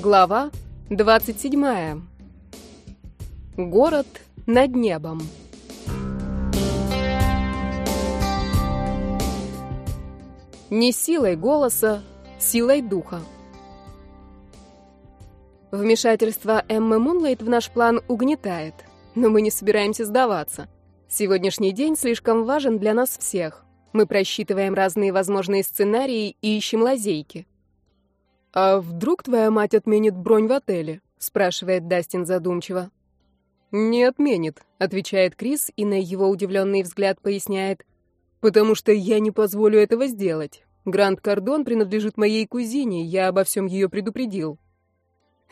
Глава 27. Город над небом. Не силой голоса, силой духа. Вмешательство Эммы Мунлайт в наш план угнетает, но мы не собираемся сдаваться. Сегодняшний день слишком важен для нас всех. Мы просчитываем разные возможные сценарии и ищем лазейки. «А вдруг твоя мать отменит бронь в отеле?» — спрашивает Дастин задумчиво. «Не отменит», — отвечает Крис и на его удивленный взгляд поясняет. «Потому что я не позволю этого сделать. Гранд Кардон принадлежит моей кузине, я обо всем ее предупредил».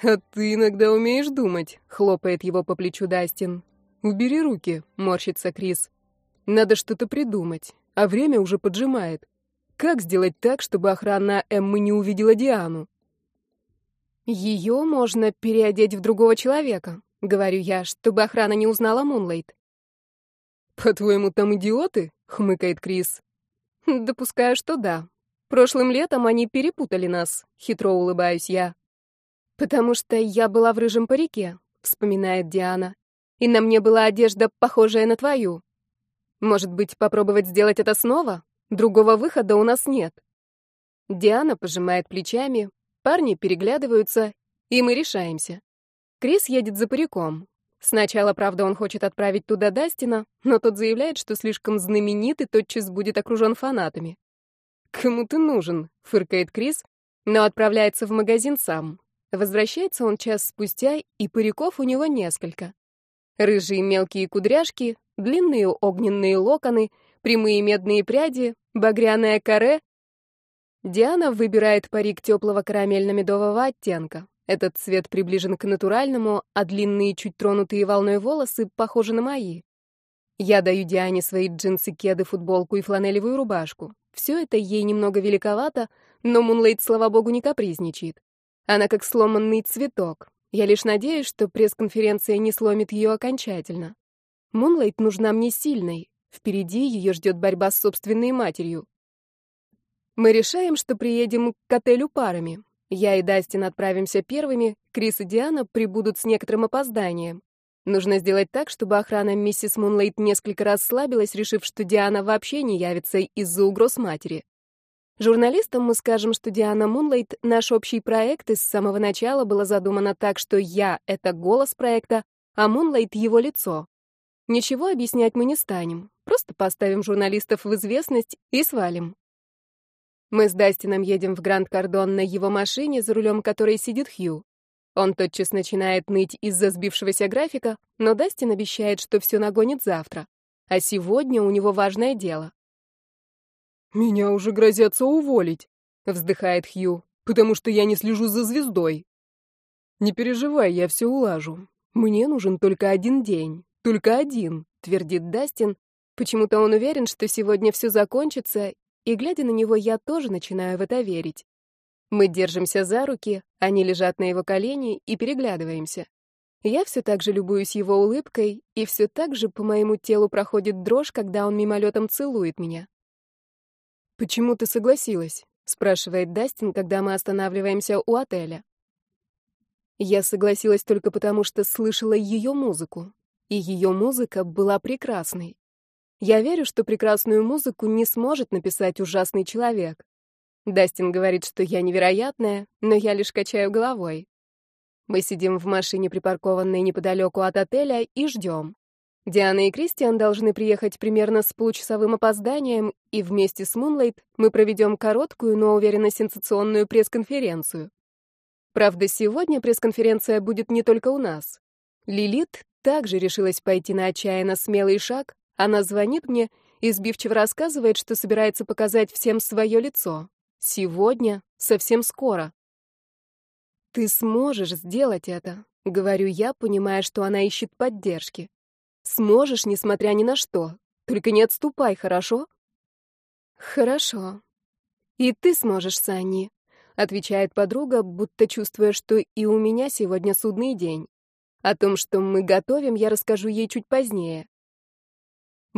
«А ты иногда умеешь думать», — хлопает его по плечу Дастин. «Убери руки», — морщится Крис. «Надо что-то придумать, а время уже поджимает. Как сделать так, чтобы охрана Эммы не увидела Диану? Ее можно переодеть в другого человека, говорю я, чтобы охрана не узнала Мунлайт. По-твоему, там идиоты? хмыкает Крис. Допускаю, что да. Прошлым летом они перепутали нас, хитро улыбаюсь я. Потому что я была в рыжем парике, вспоминает Диана. И на мне была одежда, похожая на твою. Может быть, попробовать сделать это снова? Другого выхода у нас нет. Диана пожимает плечами, парни переглядываются, и мы решаемся. Крис едет за париком. Сначала, правда, он хочет отправить туда Дастина, но тот заявляет, что слишком знаменит и тотчас будет окружен фанатами. «Кому ты нужен?» — фыркает Крис, но отправляется в магазин сам. Возвращается он час спустя, и париков у него несколько. Рыжие мелкие кудряшки, длинные огненные локоны — прямые медные пряди, багряное каре. Диана выбирает парик теплого карамельно-медового оттенка. Этот цвет приближен к натуральному, а длинные, чуть тронутые волной волосы похожи на мои. Я даю Диане свои джинсы, кеды, футболку и фланелевую рубашку. Все это ей немного великовато, но Мунлейт, слава богу, не капризничает. Она как сломанный цветок. Я лишь надеюсь, что пресс-конференция не сломит ее окончательно. Мунлайт нужна мне сильной, Впереди ее ждет борьба с собственной матерью. Мы решаем, что приедем к отелю парами. Я и Дастин отправимся первыми, Крис и Диана прибудут с некоторым опозданием. Нужно сделать так, чтобы охрана миссис Мунлейт несколько раз слабилась, решив, что Диана вообще не явится из-за угроз матери. Журналистам мы скажем, что Диана Мунлейт — наш общий проект, и с самого начала было задумано так, что я — это голос проекта, а Мунлейт — его лицо. Ничего объяснять мы не станем. Просто поставим журналистов в известность и свалим. Мы с Дастином едем в Гранд Кардон на его машине, за рулем которой сидит Хью. Он тотчас начинает ныть из-за сбившегося графика, но Дастин обещает, что все нагонит завтра. А сегодня у него важное дело. «Меня уже грозятся уволить», — вздыхает Хью, «потому что я не слежу за звездой». «Не переживай, я все улажу. Мне нужен только один день. Только один, твердит Дастин. Почему-то он уверен, что сегодня все закончится, и, глядя на него, я тоже начинаю в это верить. Мы держимся за руки, они лежат на его колени и переглядываемся. Я все так же любуюсь его улыбкой, и все так же по моему телу проходит дрожь, когда он мимолетом целует меня. «Почему ты согласилась?» — спрашивает Дастин, когда мы останавливаемся у отеля. Я согласилась только потому, что слышала ее музыку, и ее музыка была прекрасной. Я верю, что прекрасную музыку не сможет написать ужасный человек. Дастин говорит, что я невероятная, но я лишь качаю головой. Мы сидим в машине, припаркованной неподалеку от отеля, и ждем. Диана и Кристиан должны приехать примерно с получасовым опозданием, и вместе с Мунлайт мы проведем короткую, но уверенно сенсационную пресс-конференцию. Правда, сегодня пресс-конференция будет не только у нас. Лилит также решилась пойти на отчаянно смелый шаг. Она звонит мне и сбивчиво рассказывает, что собирается показать всем свое лицо. Сегодня, совсем скоро. «Ты сможешь сделать это», — говорю я, понимая, что она ищет поддержки. «Сможешь, несмотря ни на что. Только не отступай, хорошо?» «Хорошо. И ты сможешь, Санни», — отвечает подруга, будто чувствуя, что и у меня сегодня судный день. О том, что мы готовим, я расскажу ей чуть позднее.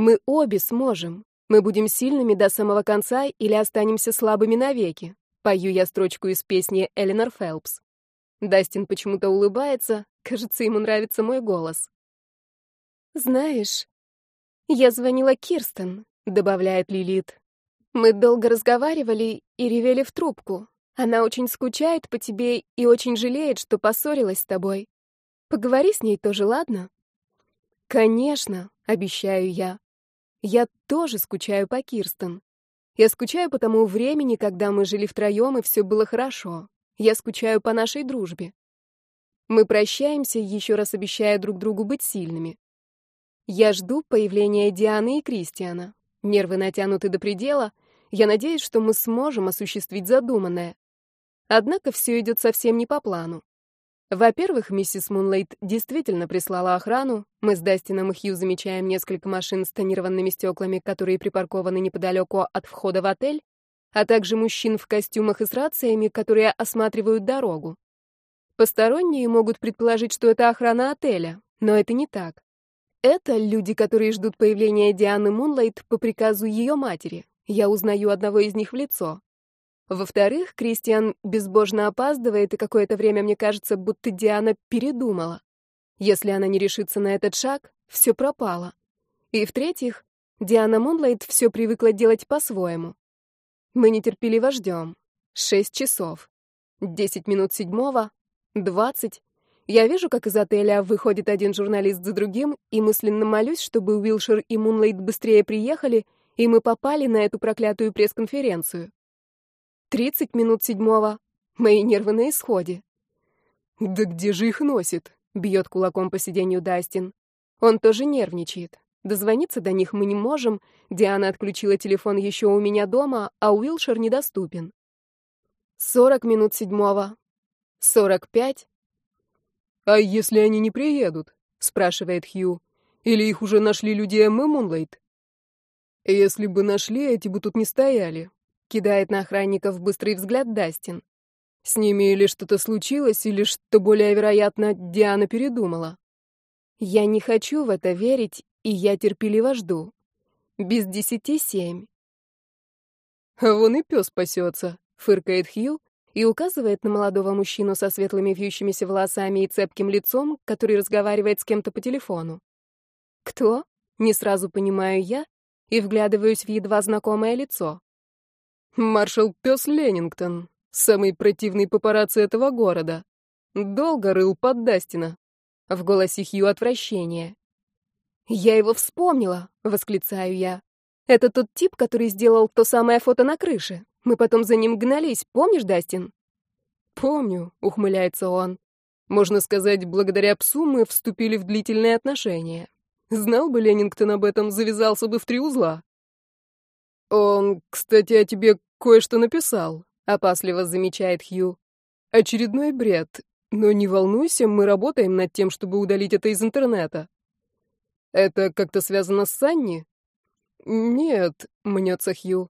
Мы обе сможем. Мы будем сильными до самого конца или останемся слабыми навеки. Пою я строчку из песни Эленор Фелпс. Дастин почему-то улыбается, кажется, ему нравится мой голос. «Знаешь, я звонила Кирстен», — добавляет Лилит. «Мы долго разговаривали и ревели в трубку. Она очень скучает по тебе и очень жалеет, что поссорилась с тобой. Поговори с ней тоже, ладно?» «Конечно», — обещаю я. «Я тоже скучаю по Кирстен. Я скучаю по тому времени, когда мы жили втроем, и все было хорошо. Я скучаю по нашей дружбе. Мы прощаемся, еще раз обещая друг другу быть сильными. Я жду появления Дианы и Кристиана. Нервы натянуты до предела. Я надеюсь, что мы сможем осуществить задуманное. Однако все идет совсем не по плану. Во-первых, миссис Мунлейт действительно прислала охрану. Мы с Дастином и Хью замечаем несколько машин с тонированными стеклами, которые припаркованы неподалеку от входа в отель а также мужчин в костюмах и с рациями, которые осматривают дорогу. Посторонние могут предположить, что это охрана отеля, но это не так. Это люди, которые ждут появления Дианы Мунлайт по приказу ее матери. Я узнаю одного из них в лицо. Во-вторых, Кристиан безбожно опаздывает, и какое-то время мне кажется, будто Диана передумала. Если она не решится на этот шаг, все пропало. И в-третьих, Диана Мунлайт все привыкла делать по-своему. Мы нетерпеливо ждем. Шесть часов. Десять минут седьмого. Двадцать. Я вижу, как из отеля выходит один журналист за другим, и мысленно молюсь, чтобы Уилшир и Мунлейт быстрее приехали, и мы попали на эту проклятую пресс-конференцию. Тридцать минут седьмого. Мои нервы на исходе. «Да где же их носит?» — бьет кулаком по сиденью Дастин. Он тоже нервничает. Дозвониться до них мы не можем. Диана отключила телефон еще у меня дома, а Уилшер недоступен. Сорок минут седьмого. Сорок пять. «А если они не приедут?» — спрашивает Хью. «Или их уже нашли люди Эммы Мунлайт?» «Если бы нашли, эти бы тут не стояли», — кидает на охранников быстрый взгляд Дастин. «С ними или что-то случилось, или, что более вероятно, Диана передумала». Я не хочу в это верить и я терпеливо жду. Без десяти семь. Вон и пес пасется, фыркает Хью и указывает на молодого мужчину со светлыми вьющимися волосами и цепким лицом, который разговаривает с кем-то по телефону. Кто? Не сразу понимаю я и вглядываюсь в едва знакомое лицо. Маршал Пес Леннингтон, самый противный папарацци этого города. Долго рыл под Дастина. В голосе Хью отвращение. «Я его вспомнила!» — восклицаю я. «Это тот тип, который сделал то самое фото на крыше. Мы потом за ним гнались, помнишь, Дастин?» «Помню», — ухмыляется он. «Можно сказать, благодаря псу мы вступили в длительные отношения. Знал бы Леннингтон об этом, завязался бы в три узла». «Он, кстати, о тебе кое-что написал», — опасливо замечает Хью. «Очередной бред. Но не волнуйся, мы работаем над тем, чтобы удалить это из интернета». Это как-то связано с Санни? Нет, мнется Хью.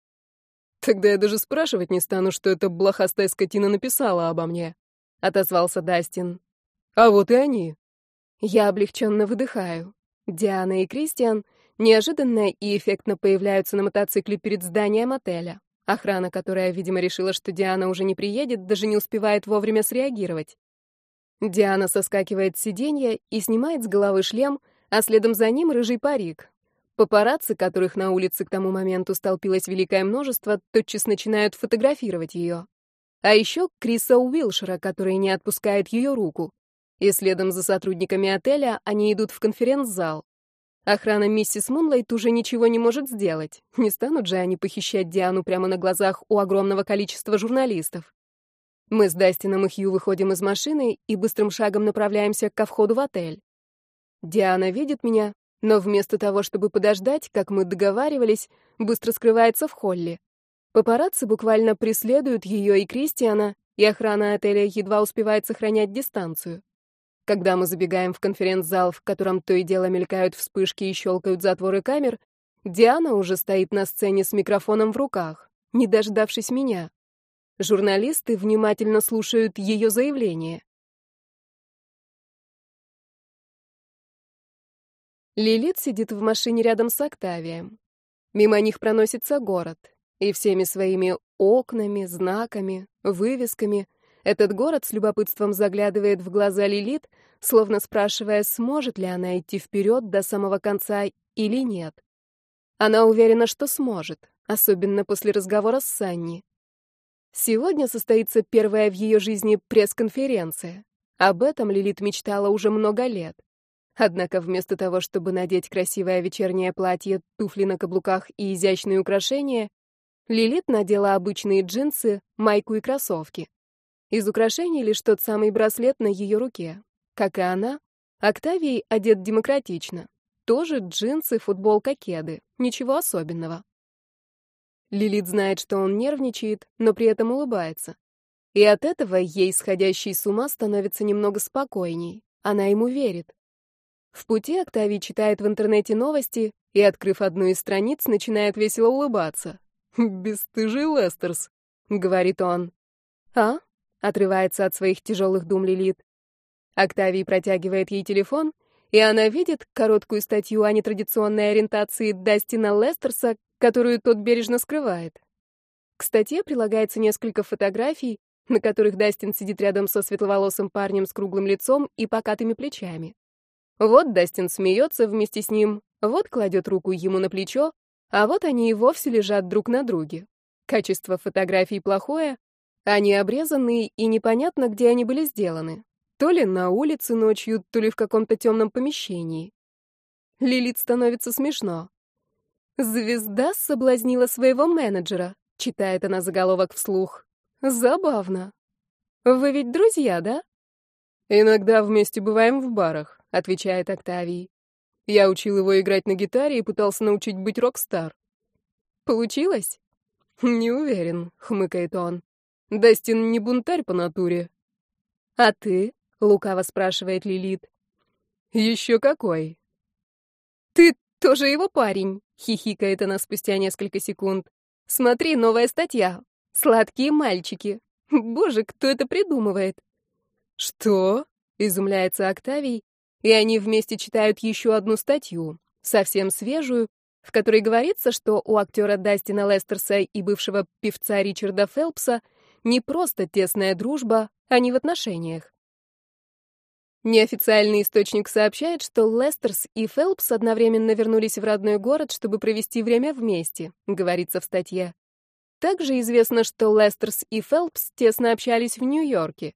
Тогда я даже спрашивать не стану, что эта блохастая скотина написала обо мне, отозвался Дастин. А вот и они. Я облегченно выдыхаю. Диана и Кристиан неожиданно и эффектно появляются на мотоцикле перед зданием отеля. Охрана, которая, видимо, решила, что Диана уже не приедет, даже не успевает вовремя среагировать. Диана соскакивает с сиденья и снимает с головы шлем, а следом за ним рыжий парик. Папарацци, которых на улице к тому моменту столпилось великое множество, тотчас начинают фотографировать ее. А еще Криса Уилшера, который не отпускает ее руку. И следом за сотрудниками отеля они идут в конференц-зал. Охрана миссис Мунлайт уже ничего не может сделать. Не станут же они похищать Диану прямо на глазах у огромного количества журналистов. Мы с Дастином и Хью выходим из машины и быстрым шагом направляемся ко входу в отель. Диана видит меня, но вместо того, чтобы подождать, как мы договаривались, быстро скрывается в холле. Папарацци буквально преследуют ее и Кристиана, и охрана отеля едва успевает сохранять дистанцию. Когда мы забегаем в конференц-зал, в котором то и дело мелькают вспышки и щелкают затворы камер, Диана уже стоит на сцене с микрофоном в руках, не дождавшись меня. Журналисты внимательно слушают ее заявление. Лилит сидит в машине рядом с Октавием. Мимо них проносится город, и всеми своими окнами, знаками, вывесками Этот город с любопытством заглядывает в глаза Лилит, словно спрашивая, сможет ли она идти вперед до самого конца или нет. Она уверена, что сможет, особенно после разговора с Санни. Сегодня состоится первая в ее жизни пресс-конференция. Об этом Лилит мечтала уже много лет. Однако вместо того, чтобы надеть красивое вечернее платье, туфли на каблуках и изящные украшения, Лилит надела обычные джинсы, майку и кроссовки. Из украшений лишь тот самый браслет на ее руке. Как и она, Октавий одет демократично. Тоже джинсы, футболка, кеды. Ничего особенного. Лилит знает, что он нервничает, но при этом улыбается. И от этого ей, сходящей с ума, становится немного спокойней. Она ему верит. В пути Октавий читает в интернете новости и, открыв одну из страниц, начинает весело улыбаться. «Бесстыжий Лестерс», — говорит он. «А?» Отрывается от своих тяжелых дум Лилит. Октавий протягивает ей телефон, и она видит короткую статью о нетрадиционной ориентации Дастина Лестерса, которую тот бережно скрывает. К статье прилагается несколько фотографий, на которых Дастин сидит рядом со светловолосым парнем с круглым лицом и покатыми плечами. Вот Дастин смеется вместе с ним, вот кладет руку ему на плечо, а вот они и вовсе лежат друг на друге. Качество фотографий плохое, они обрезаны, и непонятно, где они были сделаны. То ли на улице ночью, то ли в каком-то темном помещении. Лилит становится смешно. «Звезда соблазнила своего менеджера», — читает она заголовок вслух. «Забавно. Вы ведь друзья, да?» «Иногда вместе бываем в барах», — отвечает Октавий. «Я учил его играть на гитаре и пытался научить быть рок-стар». «Получилось?» «Не уверен», — хмыкает он. Дастин не бунтарь по натуре. А ты? Лукаво спрашивает Лилит. Еще какой? Ты тоже его парень, хихикает она спустя несколько секунд. Смотри, новая статья. Сладкие мальчики. Боже, кто это придумывает? Что? Изумляется Октавий, и они вместе читают еще одну статью, совсем свежую, в которой говорится, что у актера Дастина Лестерса и бывшего певца Ричарда Фелпса — не просто тесная дружба, а не в отношениях. Неофициальный источник сообщает, что Лестерс и Фелпс одновременно вернулись в родной город, чтобы провести время вместе, говорится в статье. Также известно, что Лестерс и Фелпс тесно общались в Нью-Йорке.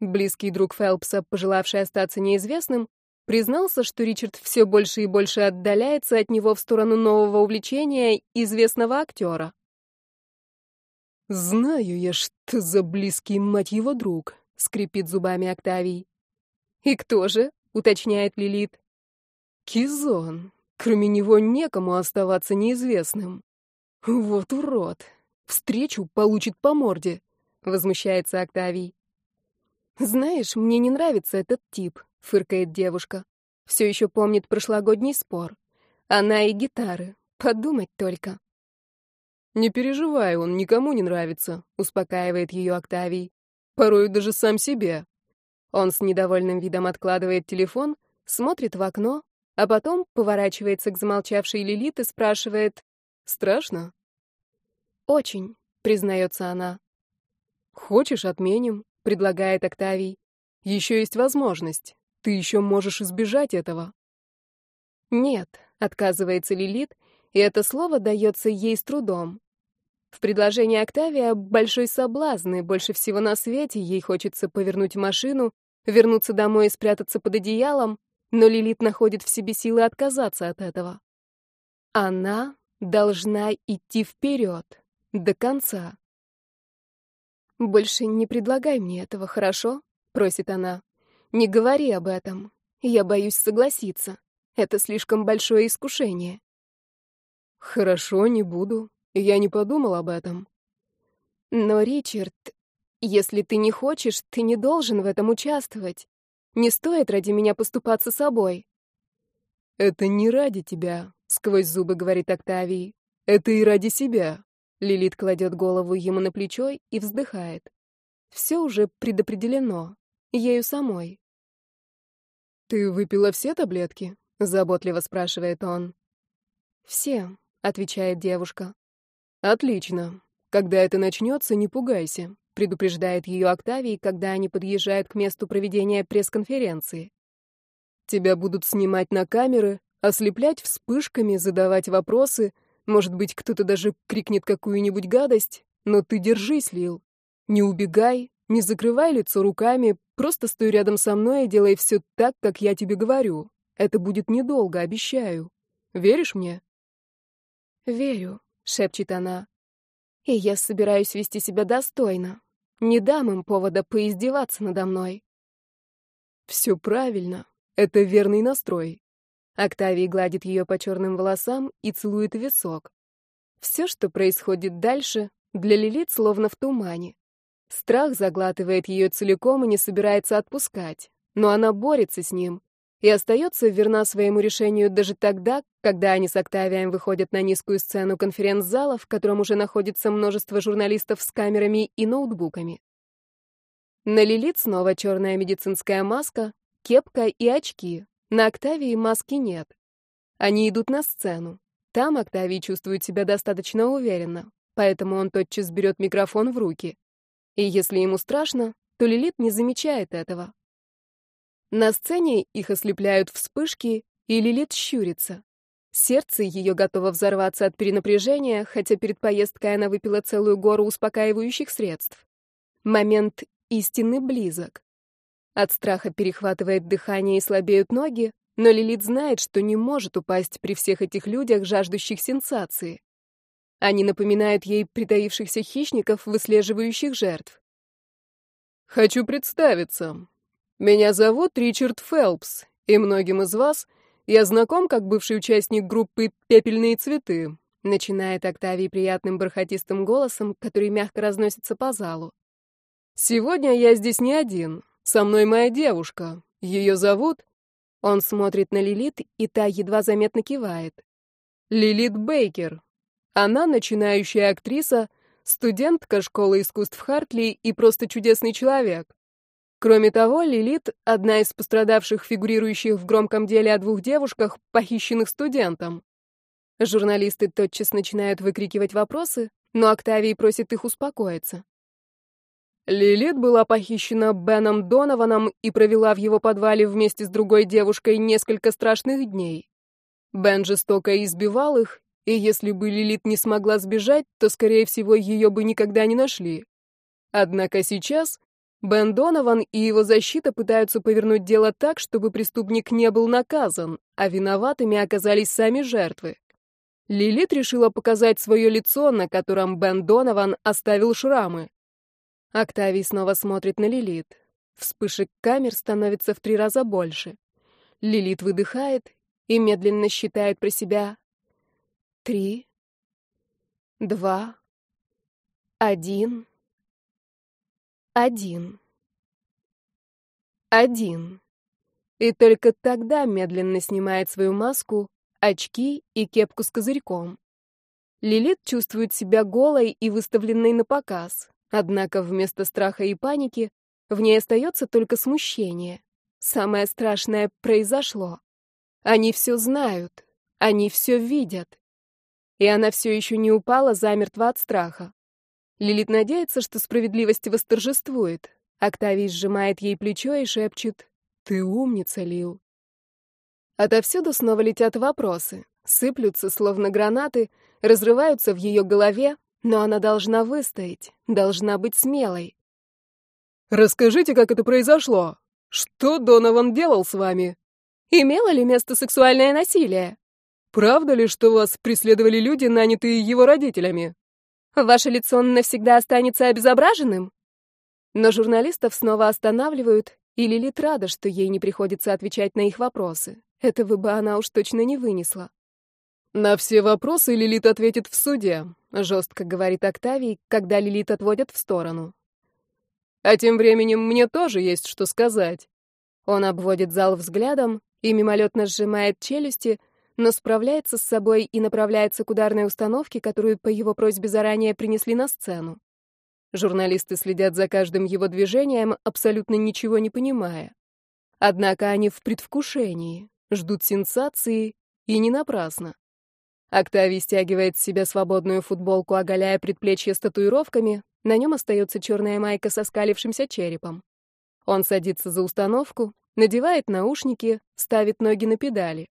Близкий друг Фелпса, пожелавший остаться неизвестным, признался, что Ричард все больше и больше отдаляется от него в сторону нового увлечения известного актера. «Знаю я, что за близкий, мать его, друг», — скрипит зубами Октавий. «И кто же?» — уточняет Лилит. «Кизон. Кроме него некому оставаться неизвестным. Вот урод. Встречу получит по морде», — возмущается Октавий. «Знаешь, мне не нравится этот тип», — фыркает девушка. Все еще помнит прошлогодний спор. Она и гитары. Подумать только. «Не переживай, он никому не нравится», — успокаивает ее Октавий. «Порой даже сам себе». Он с недовольным видом откладывает телефон, смотрит в окно, а потом поворачивается к замолчавшей Лилит и спрашивает «Страшно?» «Очень», — признается она. «Хочешь, отменим?» — предлагает Октавий. «Еще есть возможность. Ты еще можешь избежать этого». «Нет», — отказывается Лилит, и это слово дается ей с трудом. В предложении Октавия большой соблазн, и больше всего на свете ей хочется повернуть машину, вернуться домой и спрятаться под одеялом, но Лилит находит в себе силы отказаться от этого. Она должна идти вперед, до конца. «Больше не предлагай мне этого, хорошо?» — просит она. «Не говори об этом. Я боюсь согласиться. Это слишком большое искушение». «Хорошо, не буду», я не подумал об этом. Но, Ричард, если ты не хочешь, ты не должен в этом участвовать. Не стоит ради меня поступаться собой. Это не ради тебя, сквозь зубы говорит Октавий. Это и ради себя. Лилит кладет голову ему на плечо и вздыхает. Все уже предопределено. Ею самой. «Ты выпила все таблетки?» — заботливо спрашивает он. «Все», — отвечает девушка. Отлично. Когда это начнется, не пугайся. предупреждает ее Октавий, когда они подъезжают к месту проведения пресс-конференции. Тебя будут снимать на камеры, ослеплять вспышками, задавать вопросы. Может быть, кто-то даже крикнет какую-нибудь гадость. Но ты держись, Лил. Не убегай, не закрывай лицо руками, просто стой рядом со мной и делай все так, как я тебе говорю. Это будет недолго, обещаю. Веришь мне? Верю, шепчет она. И я собираюсь вести себя достойно. Не дам им повода поиздеваться надо мной. Все правильно. Это верный настрой. Октавий гладит ее по черным волосам и целует висок. Все, что происходит дальше, для Лилит словно в тумане. Страх заглатывает ее целиком и не собирается отпускать, но она борется с ним и остается верна своему решению даже тогда, когда они с Октавием выходят на низкую сцену конференц-зала, в котором уже находится множество журналистов с камерами и ноутбуками. На Лилит снова черная медицинская маска, кепка и очки. На Октавии маски нет. Они идут на сцену. Там Октавий чувствует себя достаточно уверенно, поэтому он тотчас берет микрофон в руки. И если ему страшно, то Лилит не замечает этого. На сцене их ослепляют вспышки, и Лилит щурится. Сердце ее готово взорваться от перенапряжения, хотя перед поездкой она выпила целую гору успокаивающих средств. Момент истины близок. От страха перехватывает дыхание и слабеют ноги, но Лилит знает, что не может упасть при всех этих людях, жаждущих сенсации. Они напоминают ей притаившихся хищников, выслеживающих жертв. «Хочу представиться. Меня зовут Ричард Фелпс, и многим из вас я знаком как бывший участник группы «Пепельные цветы», начинает Октавий приятным бархатистым голосом, который мягко разносится по залу. «Сегодня я здесь не один. Со мной моя девушка. Ее зовут...» Он смотрит на Лилит, и та едва заметно кивает. «Лилит Бейкер. Она начинающая актриса, студентка школы искусств Хартли и просто чудесный человек. Кроме того, Лилит — одна из пострадавших, фигурирующих в громком деле о двух девушках, похищенных студентом. Журналисты тотчас начинают выкрикивать вопросы, но Октавий просит их успокоиться. Лилит была похищена Беном Донованом и провела в его подвале вместе с другой девушкой несколько страшных дней. Бен жестоко избивал их, и если бы Лилит не смогла сбежать, то, скорее всего, ее бы никогда не нашли. Однако сейчас Бен Донован и его защита пытаются повернуть дело так, чтобы преступник не был наказан, а виноватыми оказались сами жертвы. Лилит решила показать свое лицо, на котором Бен Донован оставил шрамы. Октавий снова смотрит на Лилит. Вспышек камер становится в три раза больше. Лилит выдыхает и медленно считает про себя. Три, два, один, один, один. И только тогда медленно снимает свою маску, очки и кепку с козырьком. Лилит чувствует себя голой и выставленной на показ. Однако вместо страха и паники в ней остается только смущение. Самое страшное произошло. Они все знают, они все видят. И она все еще не упала замертво от страха. Лилит надеется, что справедливость восторжествует. Октавий сжимает ей плечо и шепчет «Ты умница, Лил». Отовсюду снова летят вопросы, сыплются, словно гранаты, разрываются в ее голове, но она должна выстоять, должна быть смелой. «Расскажите, как это произошло? Что Донован делал с вами? Имело ли место сексуальное насилие? Правда ли, что вас преследовали люди, нанятые его родителями? Ваше лицо навсегда останется обезображенным?» Но журналистов снова останавливают, и Лилит рада, что ей не приходится отвечать на их вопросы. Этого бы она уж точно не вынесла. «На все вопросы Лилит ответит в суде», — жестко говорит Октавий, когда Лилит отводят в сторону. «А тем временем мне тоже есть что сказать». Он обводит зал взглядом и мимолетно сжимает челюсти, но справляется с собой и направляется к ударной установке, которую по его просьбе заранее принесли на сцену. Журналисты следят за каждым его движением, абсолютно ничего не понимая. Однако они в предвкушении, ждут сенсации, и не напрасно. Октавий стягивает с себя свободную футболку, оголяя предплечье с татуировками. На нем остается черная майка со скалившимся черепом. Он садится за установку, надевает наушники, ставит ноги на педали.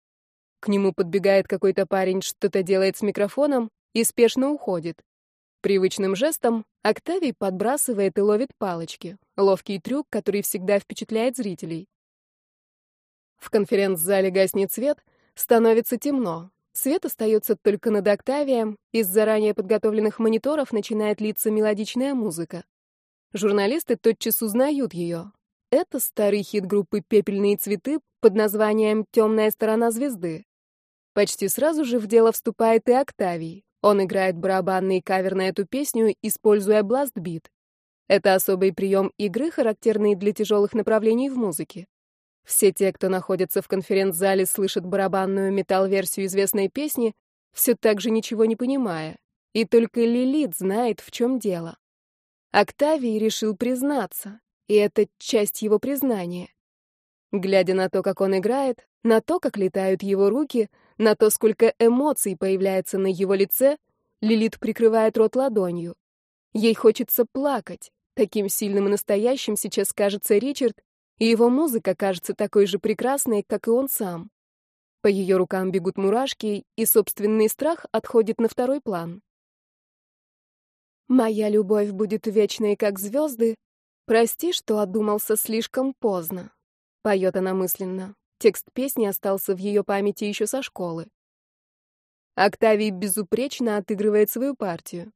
К нему подбегает какой-то парень, что-то делает с микрофоном и спешно уходит. Привычным жестом Октавий подбрасывает и ловит палочки. Ловкий трюк, который всегда впечатляет зрителей. В конференц-зале гаснет свет, становится темно. Свет остается только над Октавием, из заранее подготовленных мониторов начинает литься мелодичная музыка. Журналисты тотчас узнают ее. Это старый хит группы «Пепельные цветы» под названием «Темная сторона звезды». Почти сразу же в дело вступает и Октавий. Он играет барабанный кавер на эту песню, используя бластбит. Это особый прием игры, характерный для тяжелых направлений в музыке. Все те, кто находится в конференц-зале, слышат барабанную металл-версию известной песни, все так же ничего не понимая. И только Лилит знает, в чем дело. Октавий решил признаться, и это часть его признания. Глядя на то, как он играет, на то, как летают его руки, на то, сколько эмоций появляется на его лице, Лилит прикрывает рот ладонью. Ей хочется плакать. Таким сильным и настоящим сейчас кажется Ричард, и его музыка кажется такой же прекрасной, как и он сам. По ее рукам бегут мурашки, и собственный страх отходит на второй план. «Моя любовь будет вечной, как звезды. Прости, что одумался слишком поздно», — поет она мысленно. Текст песни остался в ее памяти еще со школы. Октавий безупречно отыгрывает свою партию.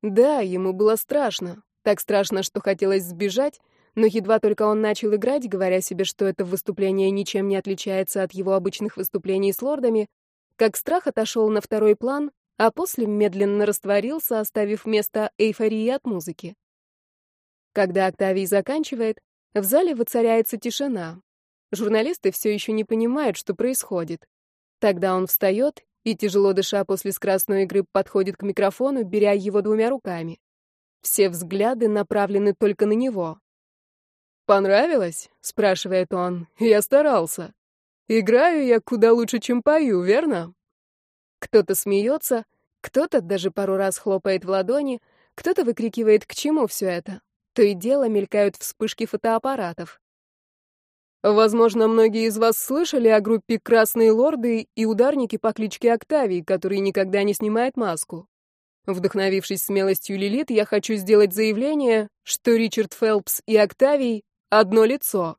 Да, ему было страшно. Так страшно, что хотелось сбежать, но едва только он начал играть, говоря себе, что это выступление ничем не отличается от его обычных выступлений с лордами, как страх отошел на второй план, а после медленно растворился, оставив место эйфории от музыки. Когда Октавий заканчивает, в зале воцаряется тишина. Журналисты все еще не понимают, что происходит. Тогда он встает и, тяжело дыша после скоростной игры, подходит к микрофону, беря его двумя руками. Все взгляды направлены только на него. «Понравилось?» — спрашивает он. «Я старался. Играю я куда лучше, чем пою, верно?» Кто-то смеется, кто-то даже пару раз хлопает в ладони, кто-то выкрикивает, к чему все это. То и дело мелькают вспышки фотоаппаратов. Возможно, многие из вас слышали о группе «Красные лорды» и ударники по кличке Октавий, который никогда не снимает маску. Вдохновившись смелостью Лилит, я хочу сделать заявление, что Ричард Фелпс и Октавий одно лицо.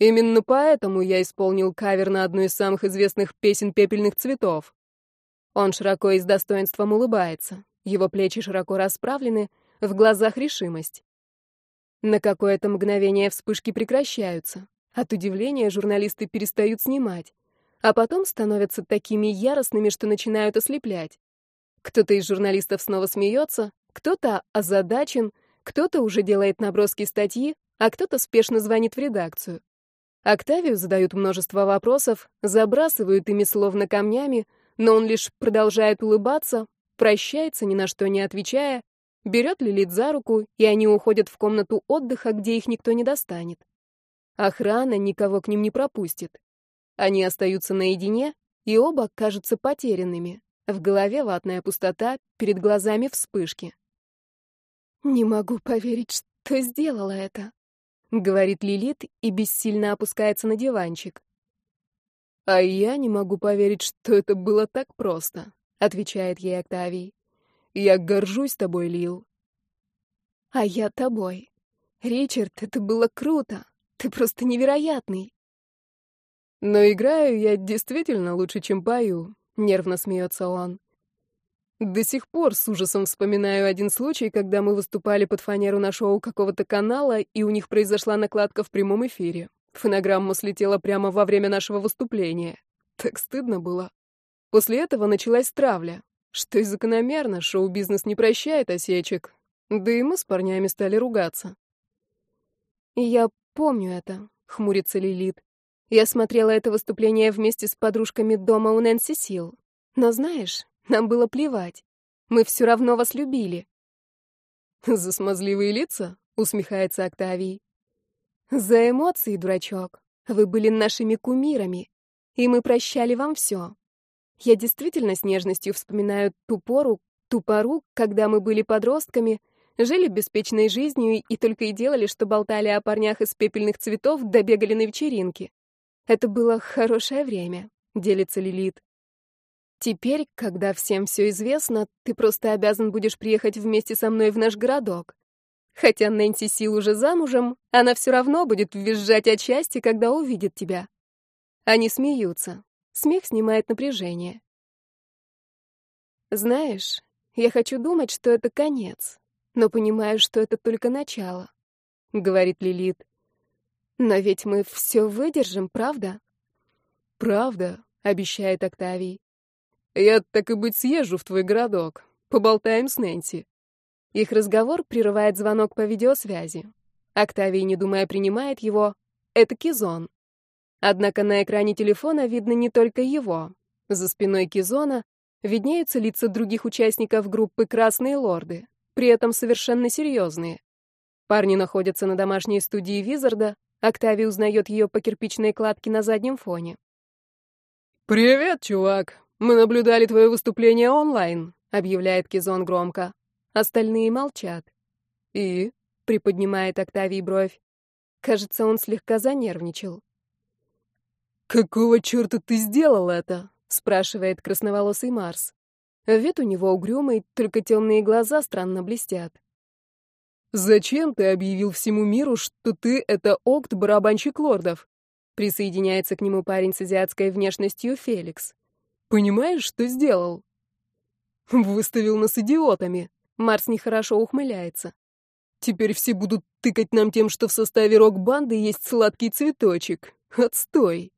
Именно поэтому я исполнил кавер на одну из самых известных песен пепельных цветов. Он широко и с достоинством улыбается. Его плечи широко расправлены, в глазах решимость. На какое-то мгновение вспышки прекращаются. От удивления журналисты перестают снимать, а потом становятся такими яростными, что начинают ослеплять. Кто-то из журналистов снова смеется, кто-то озадачен, кто-то уже делает наброски статьи, а кто-то спешно звонит в редакцию. Октавию задают множество вопросов, забрасывают ими словно камнями, но он лишь продолжает улыбаться, прощается, ни на что не отвечая, берет Лилит за руку, и они уходят в комнату отдыха, где их никто не достанет. Охрана никого к ним не пропустит. Они остаются наедине, и оба кажутся потерянными. В голове ватная пустота, перед глазами вспышки. «Не могу поверить, что сделала это», — говорит Лилит и бессильно опускается на диванчик. «А я не могу поверить, что это было так просто», — отвечает ей Октавий. «Я горжусь тобой, Лил». «А я тобой. Ричард, это было круто. Ты просто невероятный». «Но играю я действительно лучше, чем пою», — нервно смеется он. До сих пор с ужасом вспоминаю один случай, когда мы выступали под фанеру на шоу какого-то канала, и у них произошла накладка в прямом эфире. Фонограмма слетела прямо во время нашего выступления. Так стыдно было. После этого началась травля. Что и закономерно, шоу-бизнес не прощает осечек. Да и мы с парнями стали ругаться. «Я помню это», — хмурится Лилит. «Я смотрела это выступление вместе с подружками дома у Нэнси Сил. Но знаешь, нам было плевать. Мы все равно вас любили. За смазливые лица? Усмехается Октавий. За эмоции, дурачок. Вы были нашими кумирами, и мы прощали вам все. Я действительно с нежностью вспоминаю ту пору, ту пору, когда мы были подростками, жили беспечной жизнью и только и делали, что болтали о парнях из пепельных цветов, добегали на вечеринки. Это было хорошее время, делится Лилит. Теперь, когда всем все известно, ты просто обязан будешь приехать вместе со мной в наш городок. Хотя Нэнси Сил уже замужем, она все равно будет визжать от счастья, когда увидит тебя. Они смеются. Смех снимает напряжение. Знаешь, я хочу думать, что это конец, но понимаю, что это только начало, — говорит Лилит. Но ведь мы все выдержим, правда? Правда, — обещает Октавий. Я, так и быть, съезжу в твой городок. Поболтаем с Нэнси. Их разговор прерывает звонок по видеосвязи. Октавий, не думая, принимает его. Это Кизон. Однако на экране телефона видно не только его. За спиной Кизона виднеются лица других участников группы «Красные лорды», при этом совершенно серьезные. Парни находятся на домашней студии Визарда, Октавий узнает ее по кирпичной кладке на заднем фоне. «Привет, чувак!» «Мы наблюдали твое выступление онлайн», — объявляет Кизон громко. Остальные молчат. «И?» — приподнимает Октавий бровь. Кажется, он слегка занервничал. «Какого черта ты сделал это?» — спрашивает красноволосый Марс. Вид у него угрюмый, только темные глаза странно блестят. «Зачем ты объявил всему миру, что ты — это Окт, барабанщик лордов?» Присоединяется к нему парень с азиатской внешностью Феликс. Понимаешь, что сделал? Выставил нас идиотами. Марс нехорошо ухмыляется. Теперь все будут тыкать нам тем, что в составе рок-банды есть сладкий цветочек. Отстой.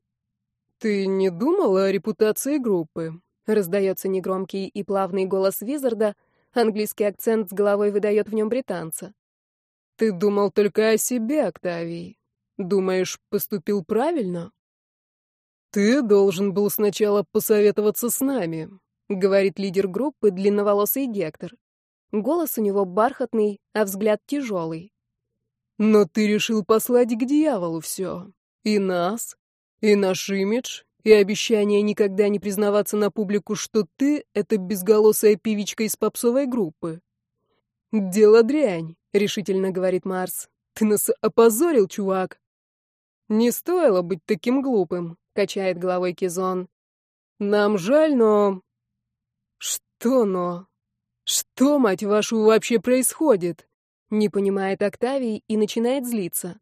Ты не думала о репутации группы? Раздается негромкий и плавный голос Визарда, английский акцент с головой выдает в нем британца. Ты думал только о себе, Октавий. Думаешь, поступил правильно? «Ты должен был сначала посоветоваться с нами», — говорит лидер группы, длинноволосый Гектор. Голос у него бархатный, а взгляд тяжелый. «Но ты решил послать к дьяволу все. И нас, и наш имидж, и обещание никогда не признаваться на публику, что ты — это безголосая певичка из попсовой группы». «Дело дрянь», — решительно говорит Марс. «Ты нас опозорил, чувак». «Не стоило быть таким глупым», качает головой Кизон. Нам жаль, но... Что но? Что, мать вашу, вообще происходит? Не понимает Октавий и начинает злиться.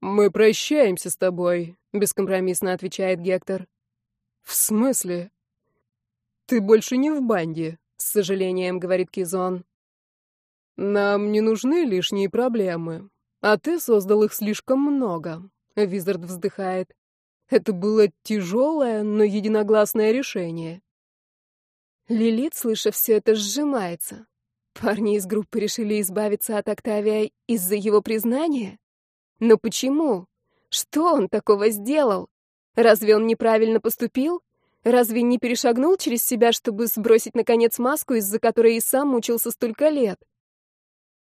Мы прощаемся с тобой, бескомпромиссно отвечает Гектор. В смысле? Ты больше не в банде, с сожалением говорит Кизон. Нам не нужны лишние проблемы, а ты создал их слишком много. Визард вздыхает. Это было тяжелое, но единогласное решение. Лилит, слыша все это, сжимается. Парни из группы решили избавиться от Октавия из-за его признания? Но почему? Что он такого сделал? Разве он неправильно поступил? Разве не перешагнул через себя, чтобы сбросить, наконец, маску, из-за которой и сам мучился столько лет?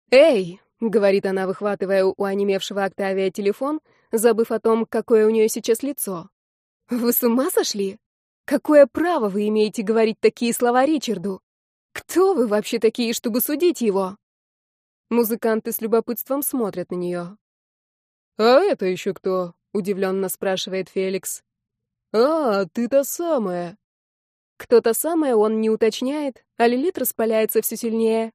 «Эй!» — говорит она, выхватывая у онемевшего Октавия телефон — забыв о том, какое у нее сейчас лицо. «Вы с ума сошли? Какое право вы имеете говорить такие слова Ричарду? Кто вы вообще такие, чтобы судить его?» Музыканты с любопытством смотрят на нее. «А это еще кто?» — удивленно спрашивает Феликс. «А, ты та самая». Кто-то самое он не уточняет, а Лилит распаляется все сильнее.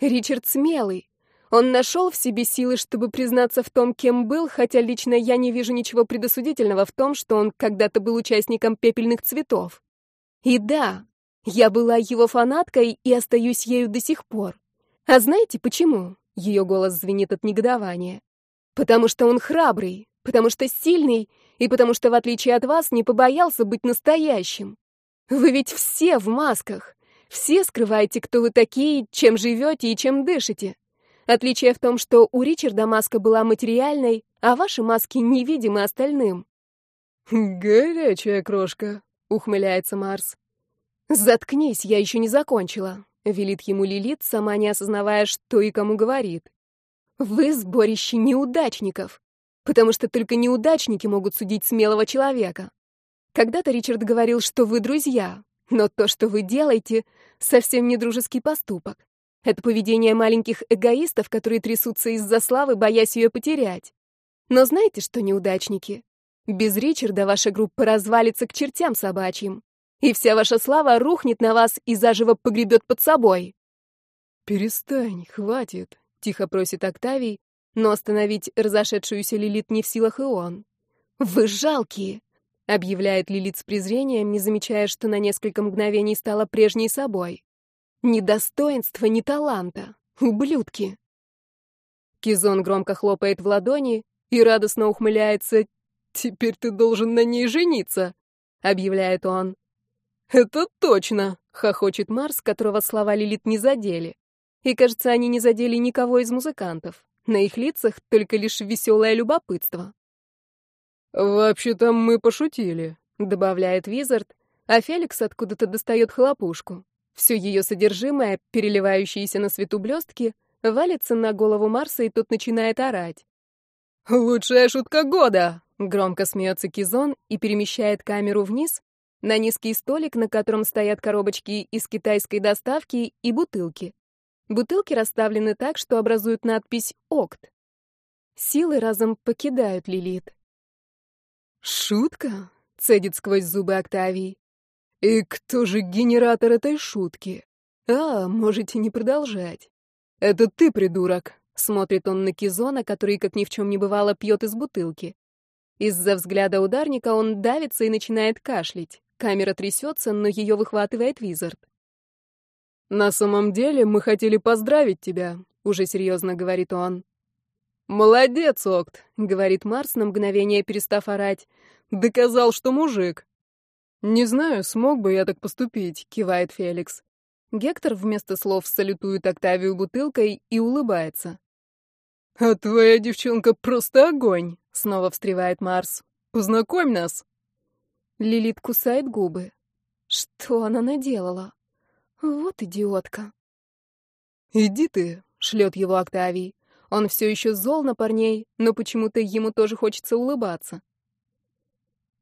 Ричард смелый. Он нашел в себе силы, чтобы признаться в том, кем был, хотя лично я не вижу ничего предосудительного в том, что он когда-то был участником пепельных цветов. И да, я была его фанаткой и остаюсь ею до сих пор. А знаете почему? Ее голос звенит от негодования. Потому что он храбрый, потому что сильный и потому что, в отличие от вас, не побоялся быть настоящим. Вы ведь все в масках. Все скрываете, кто вы такие, чем живете и чем дышите. Отличие в том, что у Ричарда маска была материальной, а ваши маски невидимы остальным. «Горячая крошка», — ухмыляется Марс. «Заткнись, я еще не закончила», — велит ему Лилит, сама не осознавая, что и кому говорит. «Вы сборище неудачников, потому что только неудачники могут судить смелого человека. Когда-то Ричард говорил, что вы друзья, но то, что вы делаете, совсем не дружеский поступок. Это поведение маленьких эгоистов, которые трясутся из-за славы, боясь ее потерять. Но знаете что, неудачники? Без Ричарда ваша группа развалится к чертям собачьим, и вся ваша слава рухнет на вас и заживо погребет под собой. «Перестань, хватит», — тихо просит Октавий, но остановить разошедшуюся Лилит не в силах и он. «Вы жалкие!» — объявляет Лилит с презрением, не замечая, что на несколько мгновений стала прежней собой. «Ни достоинства, ни таланта! Ублюдки!» Кизон громко хлопает в ладони и радостно ухмыляется. «Теперь ты должен на ней жениться!» — объявляет он. «Это точно!» — хохочет Марс, которого слова Лилит не задели. И, кажется, они не задели никого из музыкантов. На их лицах только лишь веселое любопытство. «Вообще-то мы пошутили», — добавляет Визард, а Феликс откуда-то достает хлопушку. Все ее содержимое, переливающиеся на свету блестки, валится на голову Марса, и тот начинает орать. «Лучшая шутка года!» — громко смеется Кизон и перемещает камеру вниз на низкий столик, на котором стоят коробочки из китайской доставки и бутылки. Бутылки расставлены так, что образуют надпись «Окт». Силы разом покидают Лилит. «Шутка?» — цедит сквозь зубы Октавий. «И кто же генератор этой шутки? А, можете не продолжать. Это ты, придурок!» — смотрит он на Кизона, который, как ни в чем не бывало, пьет из бутылки. Из-за взгляда ударника он давится и начинает кашлять. Камера трясется, но ее выхватывает Визард. «На самом деле мы хотели поздравить тебя», — уже серьезно говорит он. «Молодец, Окт», — говорит Марс, на мгновение перестав орать. «Доказал, что мужик». «Не знаю, смог бы я так поступить», — кивает Феликс. Гектор вместо слов салютует Октавию бутылкой и улыбается. «А твоя девчонка просто огонь», — снова встревает Марс. «Познакомь нас». Лилит кусает губы. Что она наделала? Вот идиотка. «Иди ты», — шлет его Октавий. Он все еще зол на парней, но почему-то ему тоже хочется улыбаться.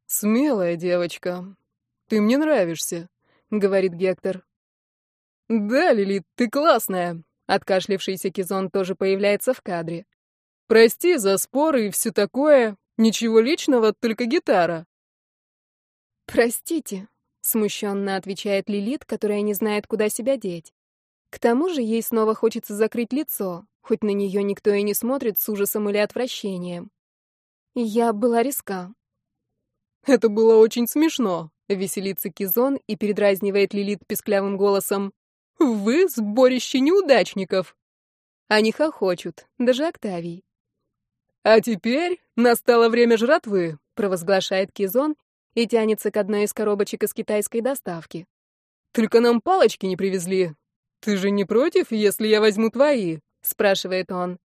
«Смелая девочка. Ты мне нравишься», — говорит Гектор. «Да, Лилит, ты классная», — откашлившийся Кизон тоже появляется в кадре. «Прости за споры и все такое. Ничего личного, только гитара». «Простите», смущенно отвечает Лилит, которая не знает, куда себя деть. К тому же ей снова хочется закрыть лицо, хоть на нее никто и не смотрит с ужасом или отвращением. Я была риска. Это было очень смешно, веселится Кизон и передразнивает Лилит песклявым голосом. Вы сборище неудачников. Они хохочут, даже Октавий. А теперь настало время жратвы, провозглашает Кизон и тянется к одной из коробочек из китайской доставки. «Только нам палочки не привезли. Ты же не против, если я возьму твои?» — спрашивает он.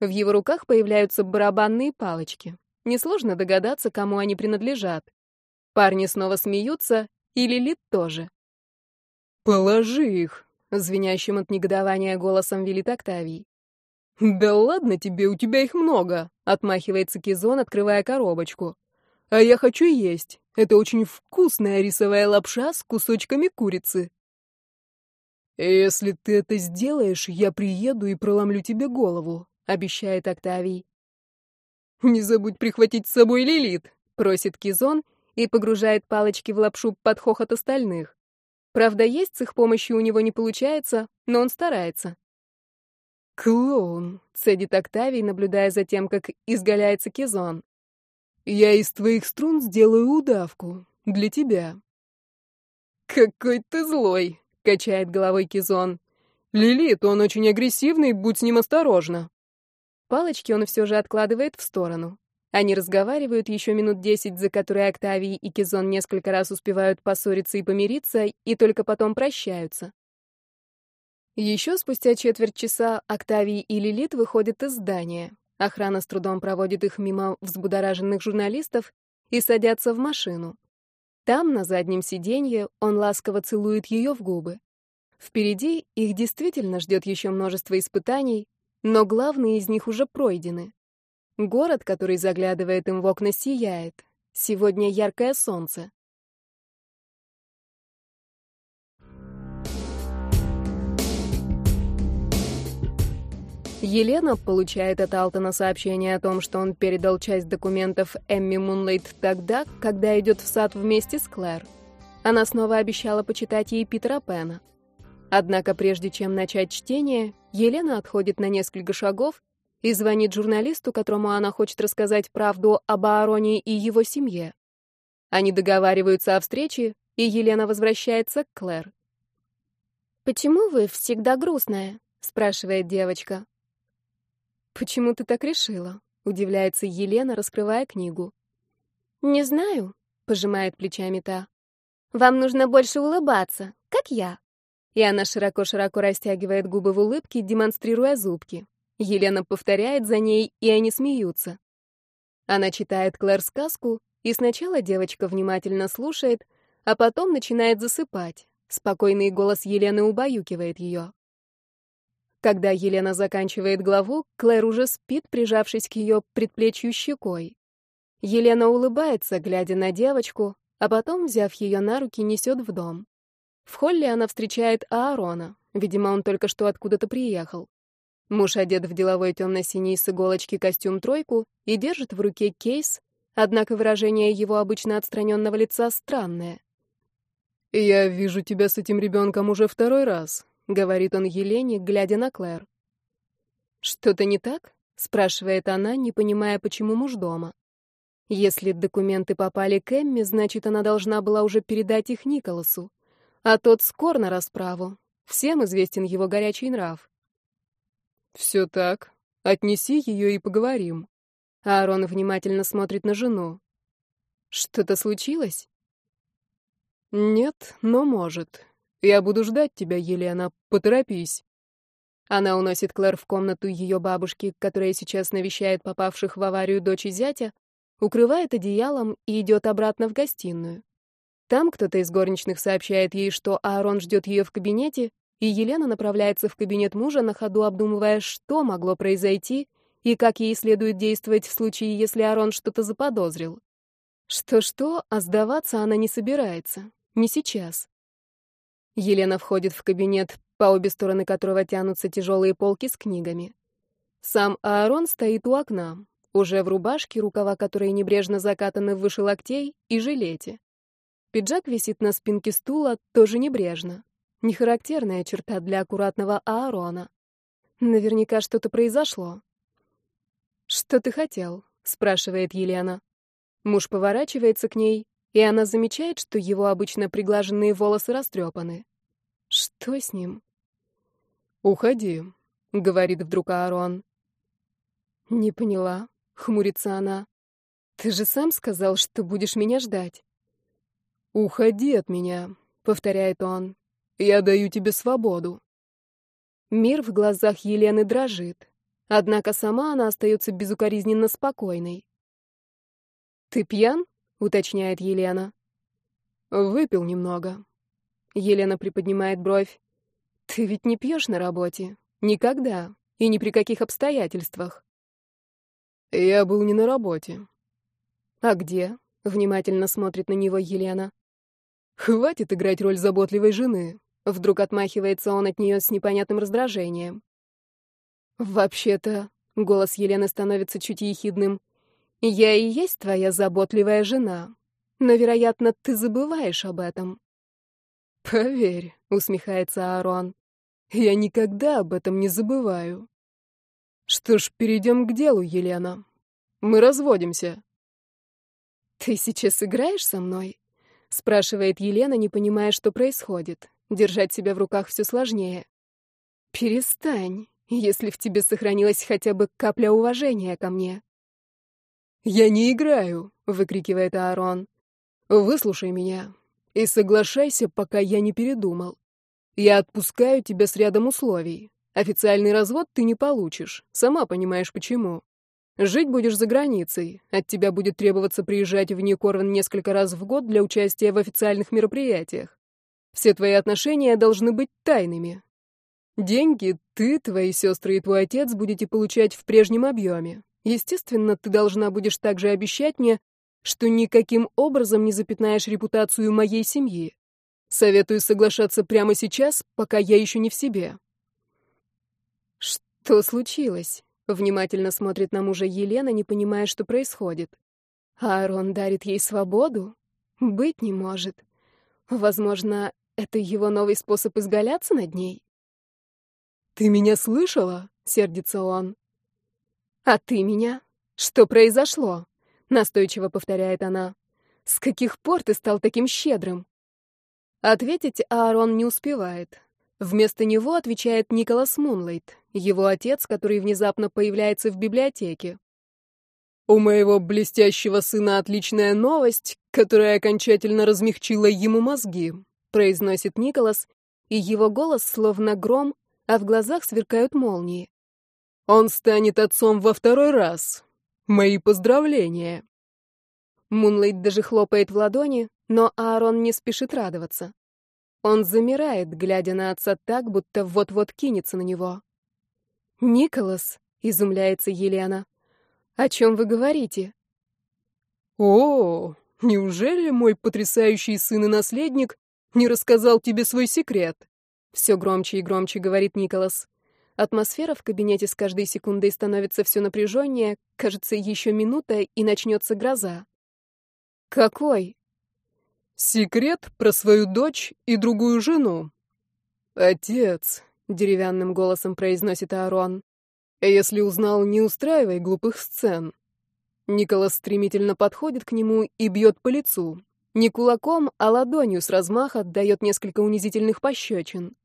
В его руках появляются барабанные палочки. Несложно догадаться, кому они принадлежат. Парни снова смеются, и Лилит тоже. «Положи их», — звенящим от негодования голосом велит Октавий. «Да ладно тебе, у тебя их много», — отмахивается Кизон, открывая коробочку. «А я хочу есть. Это очень вкусная рисовая лапша с кусочками курицы. Если ты это сделаешь, я приеду и проломлю тебе голову, обещает Октавий. Не забудь прихватить с собой Лилит, просит Кизон и погружает палочки в лапшу под хохот остальных. Правда, есть с их помощью у него не получается, но он старается. «Клоун», — цедит Октавий, наблюдая за тем, как изгаляется Кизон. Я из твоих струн сделаю удавку. Для тебя. Какой ты злой, качает головой Кизон. Лилит, он очень агрессивный, будь с ним осторожна. Палочки он все же откладывает в сторону. Они разговаривают еще минут десять, за которые Октавий и Кизон несколько раз успевают поссориться и помириться, и только потом прощаются. Еще спустя четверть часа Октавий и Лилит выходят из здания. Охрана с трудом проводит их мимо взбудораженных журналистов и садятся в машину. Там, на заднем сиденье, он ласково целует ее в губы. Впереди их действительно ждет еще множество испытаний, но главные из них уже пройдены. Город, который заглядывает им в окна, сияет. Сегодня яркое солнце. Елена получает от Алтона сообщение о том, что он передал часть документов Эмми Мунлейт тогда, когда идет в сад вместе с Клэр. Она снова обещала почитать ей Питера Пэна. Однако прежде чем начать чтение, Елена отходит на несколько шагов и звонит журналисту, которому она хочет рассказать правду об Аароне и его семье. Они договариваются о встрече, и Елена возвращается к Клэр. «Почему вы всегда грустная?» — спрашивает девочка. «Почему ты так решила?» — удивляется Елена, раскрывая книгу. «Не знаю», — пожимает плечами та. «Вам нужно больше улыбаться, как я». И она широко-широко растягивает губы в улыбке, демонстрируя зубки. Елена повторяет за ней, и они смеются. Она читает Клэр сказку, и сначала девочка внимательно слушает, а потом начинает засыпать. Спокойный голос Елены убаюкивает ее. Когда Елена заканчивает главу, Клэр уже спит, прижавшись к ее предплечью щекой. Елена улыбается, глядя на девочку, а потом, взяв ее на руки, несет в дом. В холле она встречает Аарона. Видимо, он только что откуда-то приехал. Муж одет в деловой темно-синий с иголочки костюм тройку и держит в руке кейс, однако выражение его обычно отстраненного лица странное. «Я вижу тебя с этим ребенком уже второй раз», — говорит он Елене, глядя на Клэр. «Что-то не так?» — спрашивает она, не понимая, почему муж дома. Если документы попали к Эмми, значит, она должна была уже передать их Николасу. А тот скор на расправу. Всем известен его горячий нрав. «Все так. Отнеси ее и поговорим». Аарон внимательно смотрит на жену. «Что-то случилось?» «Нет, но может. Я буду ждать тебя, Елена. Поторопись». Она уносит Клэр в комнату ее бабушки, которая сейчас навещает попавших в аварию дочь и зятя, укрывает одеялом и идет обратно в гостиную. Там кто-то из горничных сообщает ей, что Аарон ждет ее в кабинете, и Елена направляется в кабинет мужа, на ходу обдумывая, что могло произойти и как ей следует действовать в случае, если Аарон что-то заподозрил. Что-что, а сдаваться она не собирается. Не сейчас. Елена входит в кабинет, по обе стороны которого тянутся тяжелые полки с книгами. Сам Аарон стоит у окна, уже в рубашке, рукава которой небрежно закатаны выше локтей, и жилете. Пиджак висит на спинке стула, тоже небрежно. Нехарактерная черта для аккуратного Аарона. Наверняка что-то произошло. «Что ты хотел?» — спрашивает Елена. Муж поворачивается к ней, и она замечает, что его обычно приглаженные волосы растрепаны. Что с ним? «Уходи», — говорит вдруг Аарон. «Не поняла», — хмурится она. «Ты же сам сказал, что будешь меня ждать». «Уходи от меня», — повторяет он. «Я даю тебе свободу». Мир в глазах Елены дрожит, однако сама она остается безукоризненно спокойной. «Ты пьян?» — уточняет Елена. «Выпил немного». Елена приподнимает бровь. «Ты ведь не пьешь на работе? Никогда. И ни при каких обстоятельствах». «Я был не на работе». «А где?» — внимательно смотрит на него Елена. «Хватит играть роль заботливой жены», — вдруг отмахивается он от нее с непонятным раздражением. «Вообще-то...» — голос Елены становится чуть ехидным. «Я и есть твоя заботливая жена. Но, вероятно, ты забываешь об этом». «Поверь», — усмехается Аарон, — «я никогда об этом не забываю». «Что ж, перейдем к делу, Елена. Мы разводимся». «Ты сейчас играешь со мной?» спрашивает Елена, не понимая, что происходит. Держать себя в руках все сложнее. Перестань, если в тебе сохранилась хотя бы капля уважения ко мне. Я не играю, выкрикивает Аарон. Выслушай меня и соглашайся, пока я не передумал. Я отпускаю тебя с рядом условий. Официальный развод ты не получишь. Сама понимаешь почему. Жить будешь за границей. От тебя будет требоваться приезжать в Никорвен несколько раз в год для участия в официальных мероприятиях. Все твои отношения должны быть тайными. Деньги ты, твои сестры и твой отец будете получать в прежнем объеме. Естественно, ты должна будешь также обещать мне, что никаким образом не запятнаешь репутацию моей семьи. Советую соглашаться прямо сейчас, пока я еще не в себе. Что случилось? Внимательно смотрит на мужа Елена, не понимая, что происходит. Аарон дарит ей свободу? Быть не может. Возможно, это его новый способ изгаляться над ней? «Ты меня слышала?» — сердится он. «А ты меня? Что произошло?» — настойчиво повторяет она. «С каких пор ты стал таким щедрым?» Ответить Аарон не успевает. Вместо него отвечает Николас Мунлайт, его отец, который внезапно появляется в библиотеке. «У моего блестящего сына отличная новость, которая окончательно размягчила ему мозги», произносит Николас, и его голос словно гром, а в глазах сверкают молнии. «Он станет отцом во второй раз. Мои поздравления!» Мунлайт даже хлопает в ладони, но Аарон не спешит радоваться. Он замирает, глядя на отца так, будто вот-вот кинется на него. «Николас», — изумляется Елена, — «о чем вы говорите?» «О, неужели мой потрясающий сын и наследник не рассказал тебе свой секрет?» Все громче и громче говорит Николас. Атмосфера в кабинете с каждой секундой становится все напряженнее, кажется, еще минута, и начнется гроза. «Какой?» Секрет про свою дочь и другую жену. Отец, деревянным голосом произносит Аарон. Если узнал, не устраивай глупых сцен. Николас стремительно подходит к нему и бьет по лицу. Не кулаком, а ладонью с размаха отдает несколько унизительных пощечин.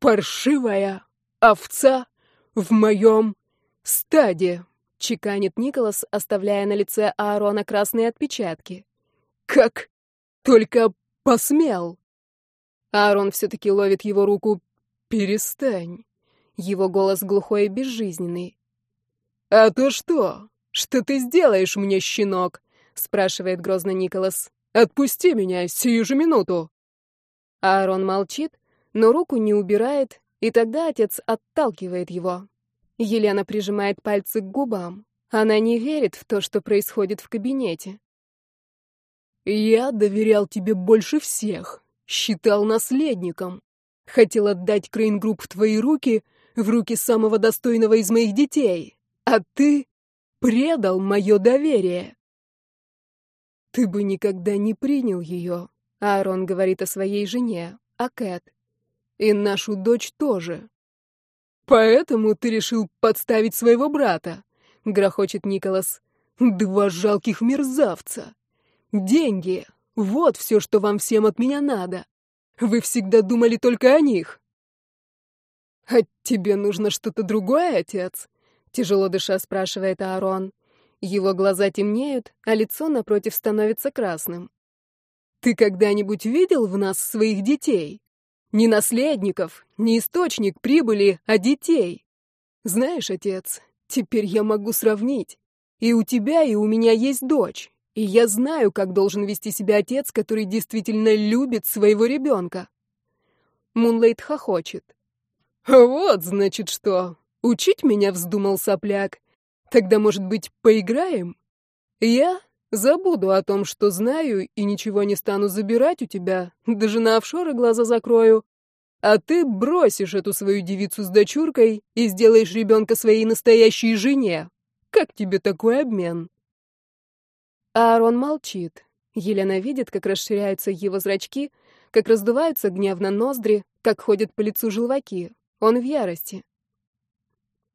«Паршивая овца в моем стаде!» — чеканит Николас, оставляя на лице Аарона красные отпечатки. «Как только посмел. Аарон все-таки ловит его руку. Перестань. Его голос глухой и безжизненный. А то что? Что ты сделаешь мне, щенок? спрашивает грозно Николас. Отпусти меня сию же минуту. Аарон молчит, но руку не убирает, и тогда отец отталкивает его. Елена прижимает пальцы к губам. Она не верит в то, что происходит в кабинете. Я доверял тебе больше всех, считал наследником. Хотел отдать Крейн Групп в твои руки, в руки самого достойного из моих детей. А ты предал мое доверие. Ты бы никогда не принял ее, Аарон говорит о своей жене, о Кэт. И нашу дочь тоже. Поэтому ты решил подставить своего брата, грохочет Николас. Два жалких мерзавца. Деньги — вот все, что вам всем от меня надо. Вы всегда думали только о них. А тебе нужно что-то другое, отец? Тяжело дыша спрашивает Аарон. Его глаза темнеют, а лицо напротив становится красным. Ты когда-нибудь видел в нас своих детей? Не наследников, не источник прибыли, а детей. Знаешь, отец, теперь я могу сравнить. И у тебя, и у меня есть дочь. И я знаю, как должен вести себя отец, который действительно любит своего ребенка. Мунлейт хохочет. Вот, значит, что. Учить меня вздумал сопляк. Тогда, может быть, поиграем? Я забуду о том, что знаю, и ничего не стану забирать у тебя, даже на офшоры глаза закрою. А ты бросишь эту свою девицу с дочуркой и сделаешь ребенка своей настоящей жене. Как тебе такой обмен? Аарон молчит. Елена видит, как расширяются его зрачки, как раздуваются гневно ноздри, как ходят по лицу желваки. Он в ярости.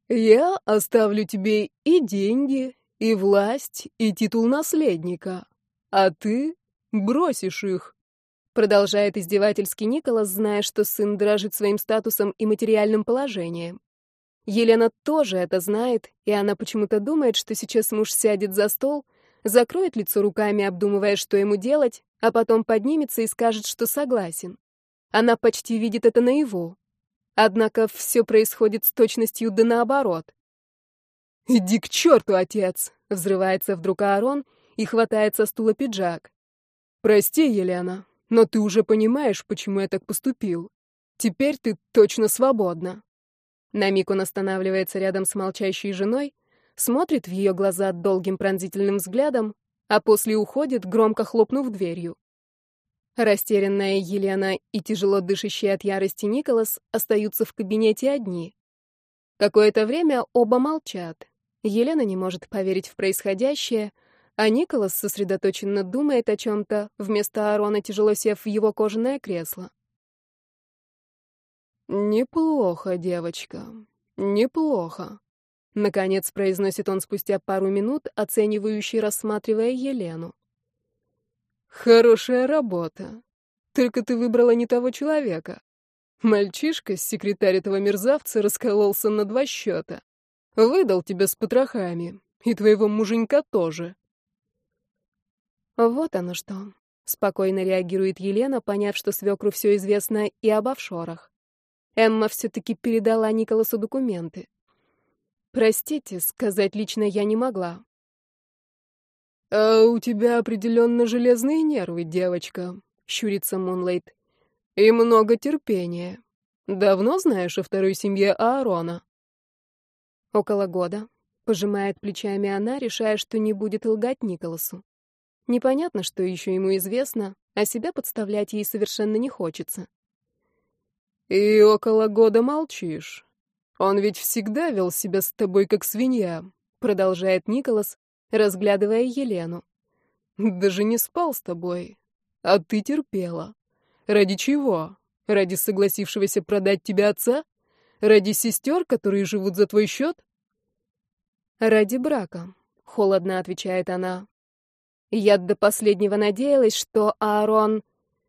«Я оставлю тебе и деньги, и власть, и титул наследника, а ты бросишь их», продолжает издевательски Николас, зная, что сын дрожит своим статусом и материальным положением. Елена тоже это знает, и она почему-то думает, что сейчас муж сядет за стол закроет лицо руками, обдумывая, что ему делать, а потом поднимется и скажет, что согласен. Она почти видит это наяву. Однако все происходит с точностью да наоборот. «Иди к черту, отец!» — взрывается вдруг Аарон и хватает со стула пиджак. «Прости, Елена, но ты уже понимаешь, почему я так поступил. Теперь ты точно свободна». На миг он останавливается рядом с молчащей женой, смотрит в ее глаза долгим пронзительным взглядом, а после уходит, громко хлопнув дверью. Растерянная Елена и тяжело дышащий от ярости Николас остаются в кабинете одни. Какое-то время оба молчат. Елена не может поверить в происходящее, а Николас сосредоточенно думает о чем-то, вместо Аарона тяжело сев в его кожаное кресло. «Неплохо, девочка, неплохо», — наконец произносит он спустя пару минут, оценивающий, рассматривая Елену. «Хорошая работа. Только ты выбрала не того человека. Мальчишка, секретарь этого мерзавца, раскололся на два счета. Выдал тебя с потрохами. И твоего муженька тоже. Вот оно что. Спокойно реагирует Елена, поняв, что свекру все известно и об офшорах. Эмма все-таки передала Николасу документы. Простите, сказать лично я не могла. «А у тебя определенно железные нервы, девочка», — щурится Мунлайт. И много терпения. Давно знаешь о второй семье Аарона? Около года. Пожимает плечами она, решая, что не будет лгать Николасу. Непонятно, что еще ему известно, а себя подставлять ей совершенно не хочется. И около года молчишь. Он ведь всегда вел себя с тобой как свинья, продолжает Николас, разглядывая Елену. Даже не спал с тобой, а ты терпела. Ради чего? Ради согласившегося продать тебя отца? Ради сестер, которые живут за твой счет? Ради брака, холодно отвечает она. Я до последнего надеялась, что Аарон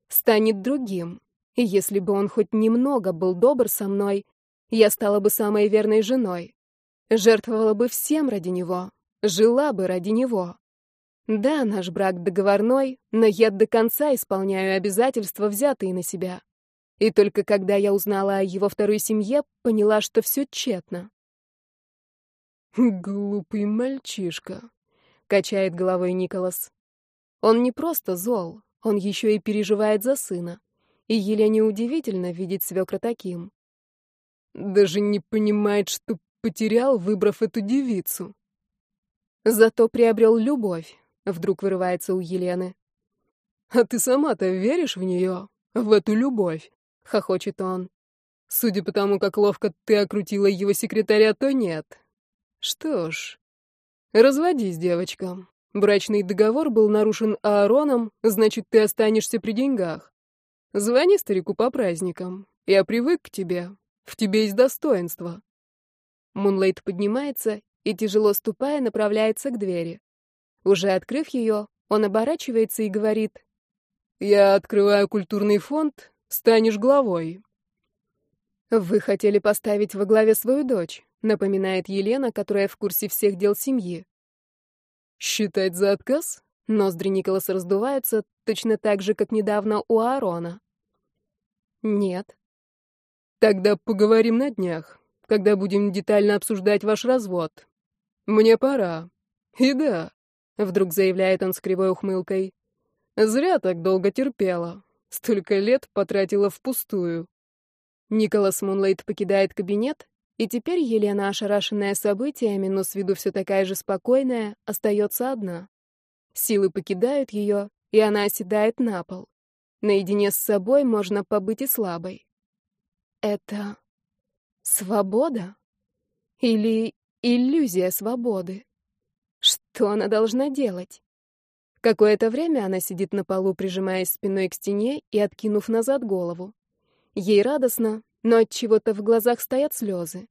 станет другим. И если бы он хоть немного был добр со мной, я стала бы самой верной женой. Жертвовала бы всем ради него, жила бы ради него. Да, наш брак договорной, но я до конца исполняю обязательства, взятые на себя. И только когда я узнала о его второй семье, поняла, что все тщетно. «Глупый мальчишка», — качает головой Николас. Он не просто зол, он еще и переживает за сына. И Елене удивительно видеть свекра таким. Даже не понимает, что потерял, выбрав эту девицу. Зато приобрел любовь, Вдруг вырывается у Елены. «А ты сама-то веришь в нее? В эту любовь?» — хохочет он. «Судя по тому, как ловко ты окрутила его секретаря, то нет. Что ж, разводись, девочка. Брачный договор был нарушен Аароном, значит, ты останешься при деньгах. Звони старику по праздникам. Я привык к тебе. В тебе есть достоинство». Мунлайт поднимается и, тяжело ступая, направляется к двери. Уже открыв ее, он оборачивается и говорит. «Я открываю культурный фонд, станешь главой». «Вы хотели поставить во главе свою дочь», напоминает Елена, которая в курсе всех дел семьи. «Считать за отказ?» Ноздри Николаса раздуваются точно так же, как недавно у Аарона. «Нет». «Тогда поговорим на днях, когда будем детально обсуждать ваш развод. Мне пора. И да, Вдруг заявляет он с кривой ухмылкой. Зря так долго терпела. Столько лет потратила впустую. Николас Мунлейт покидает кабинет, и теперь Елена, ошарашенная событиями, но с виду все такая же спокойная, остается одна. Силы покидают ее, и она оседает на пол. Наедине с собой можно побыть и слабой. Это свобода? Или иллюзия свободы? Что она должна делать? Какое-то время она сидит на полу, прижимаясь спиной к стене и откинув назад голову. Ей радостно, но от чего-то в глазах стоят слезы.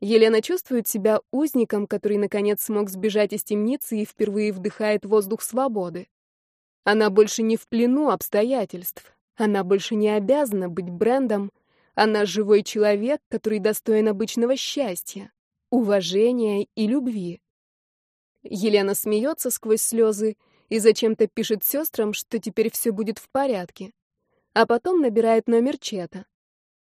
Елена чувствует себя узником, который наконец смог сбежать из темницы и впервые вдыхает воздух свободы. Она больше не в плену обстоятельств. Она больше не обязана быть брендом. Она живой человек, который достоин обычного счастья, уважения и любви. Елена смеется сквозь слезы и зачем-то пишет сестрам, что теперь все будет в порядке. А потом набирает номер Чета.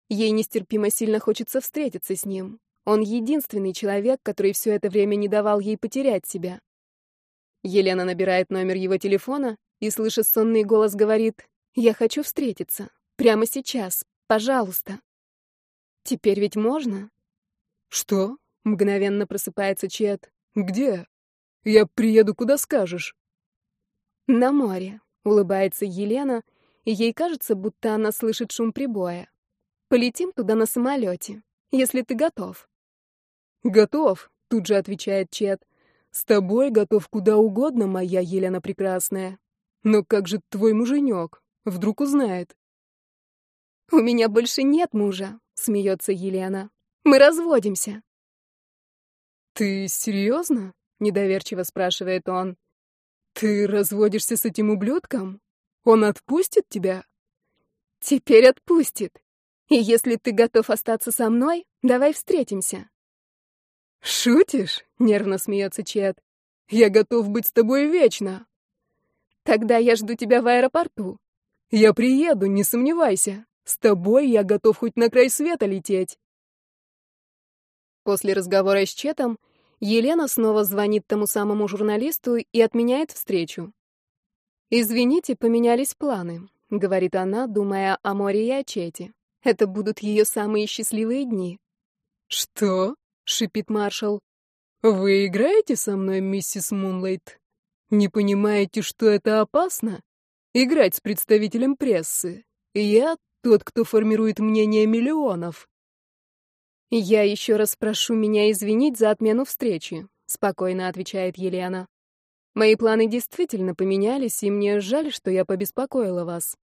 Ей нестерпимо сильно хочется встретиться с ним. Он единственный человек, который все это время не давал ей потерять себя. Елена набирает номер его телефона и, слыша сонный голос, говорит «Я хочу встретиться. Прямо сейчас. Пожалуйста». «Теперь ведь можно?» «Что?» — мгновенно просыпается Чет. «Где?» Я приеду, куда скажешь. На море, улыбается Елена, и ей кажется, будто она слышит шум прибоя. Полетим туда на самолете, если ты готов. Готов, тут же отвечает Чет. С тобой готов куда угодно, моя Елена Прекрасная. Но как же твой муженек? Вдруг узнает? У меня больше нет мужа, смеется Елена. Мы разводимся. Ты серьезно? Недоверчиво спрашивает он. Ты разводишься с этим ублюдком? Он отпустит тебя? Теперь отпустит. И если ты готов остаться со мной, давай встретимся. «Шутишь?» — нервно смеется Чет. «Я готов быть с тобой вечно». «Тогда я жду тебя в аэропорту». «Я приеду, не сомневайся. С тобой я готов хоть на край света лететь». После разговора с Четом Елена снова звонит тому самому журналисту и отменяет встречу. «Извините, поменялись планы», — говорит она, думая о море и о Чете. «Это будут ее самые счастливые дни». «Что?» шипит маршал. Вы играете со мной, миссис Мунлайт? Не понимаете, что это опасно? Играть с представителем прессы. Я тот, кто формирует мнение миллионов. Я еще раз прошу меня извинить за отмену встречи, спокойно отвечает Елена. Мои планы действительно поменялись, и мне жаль, что я побеспокоила вас.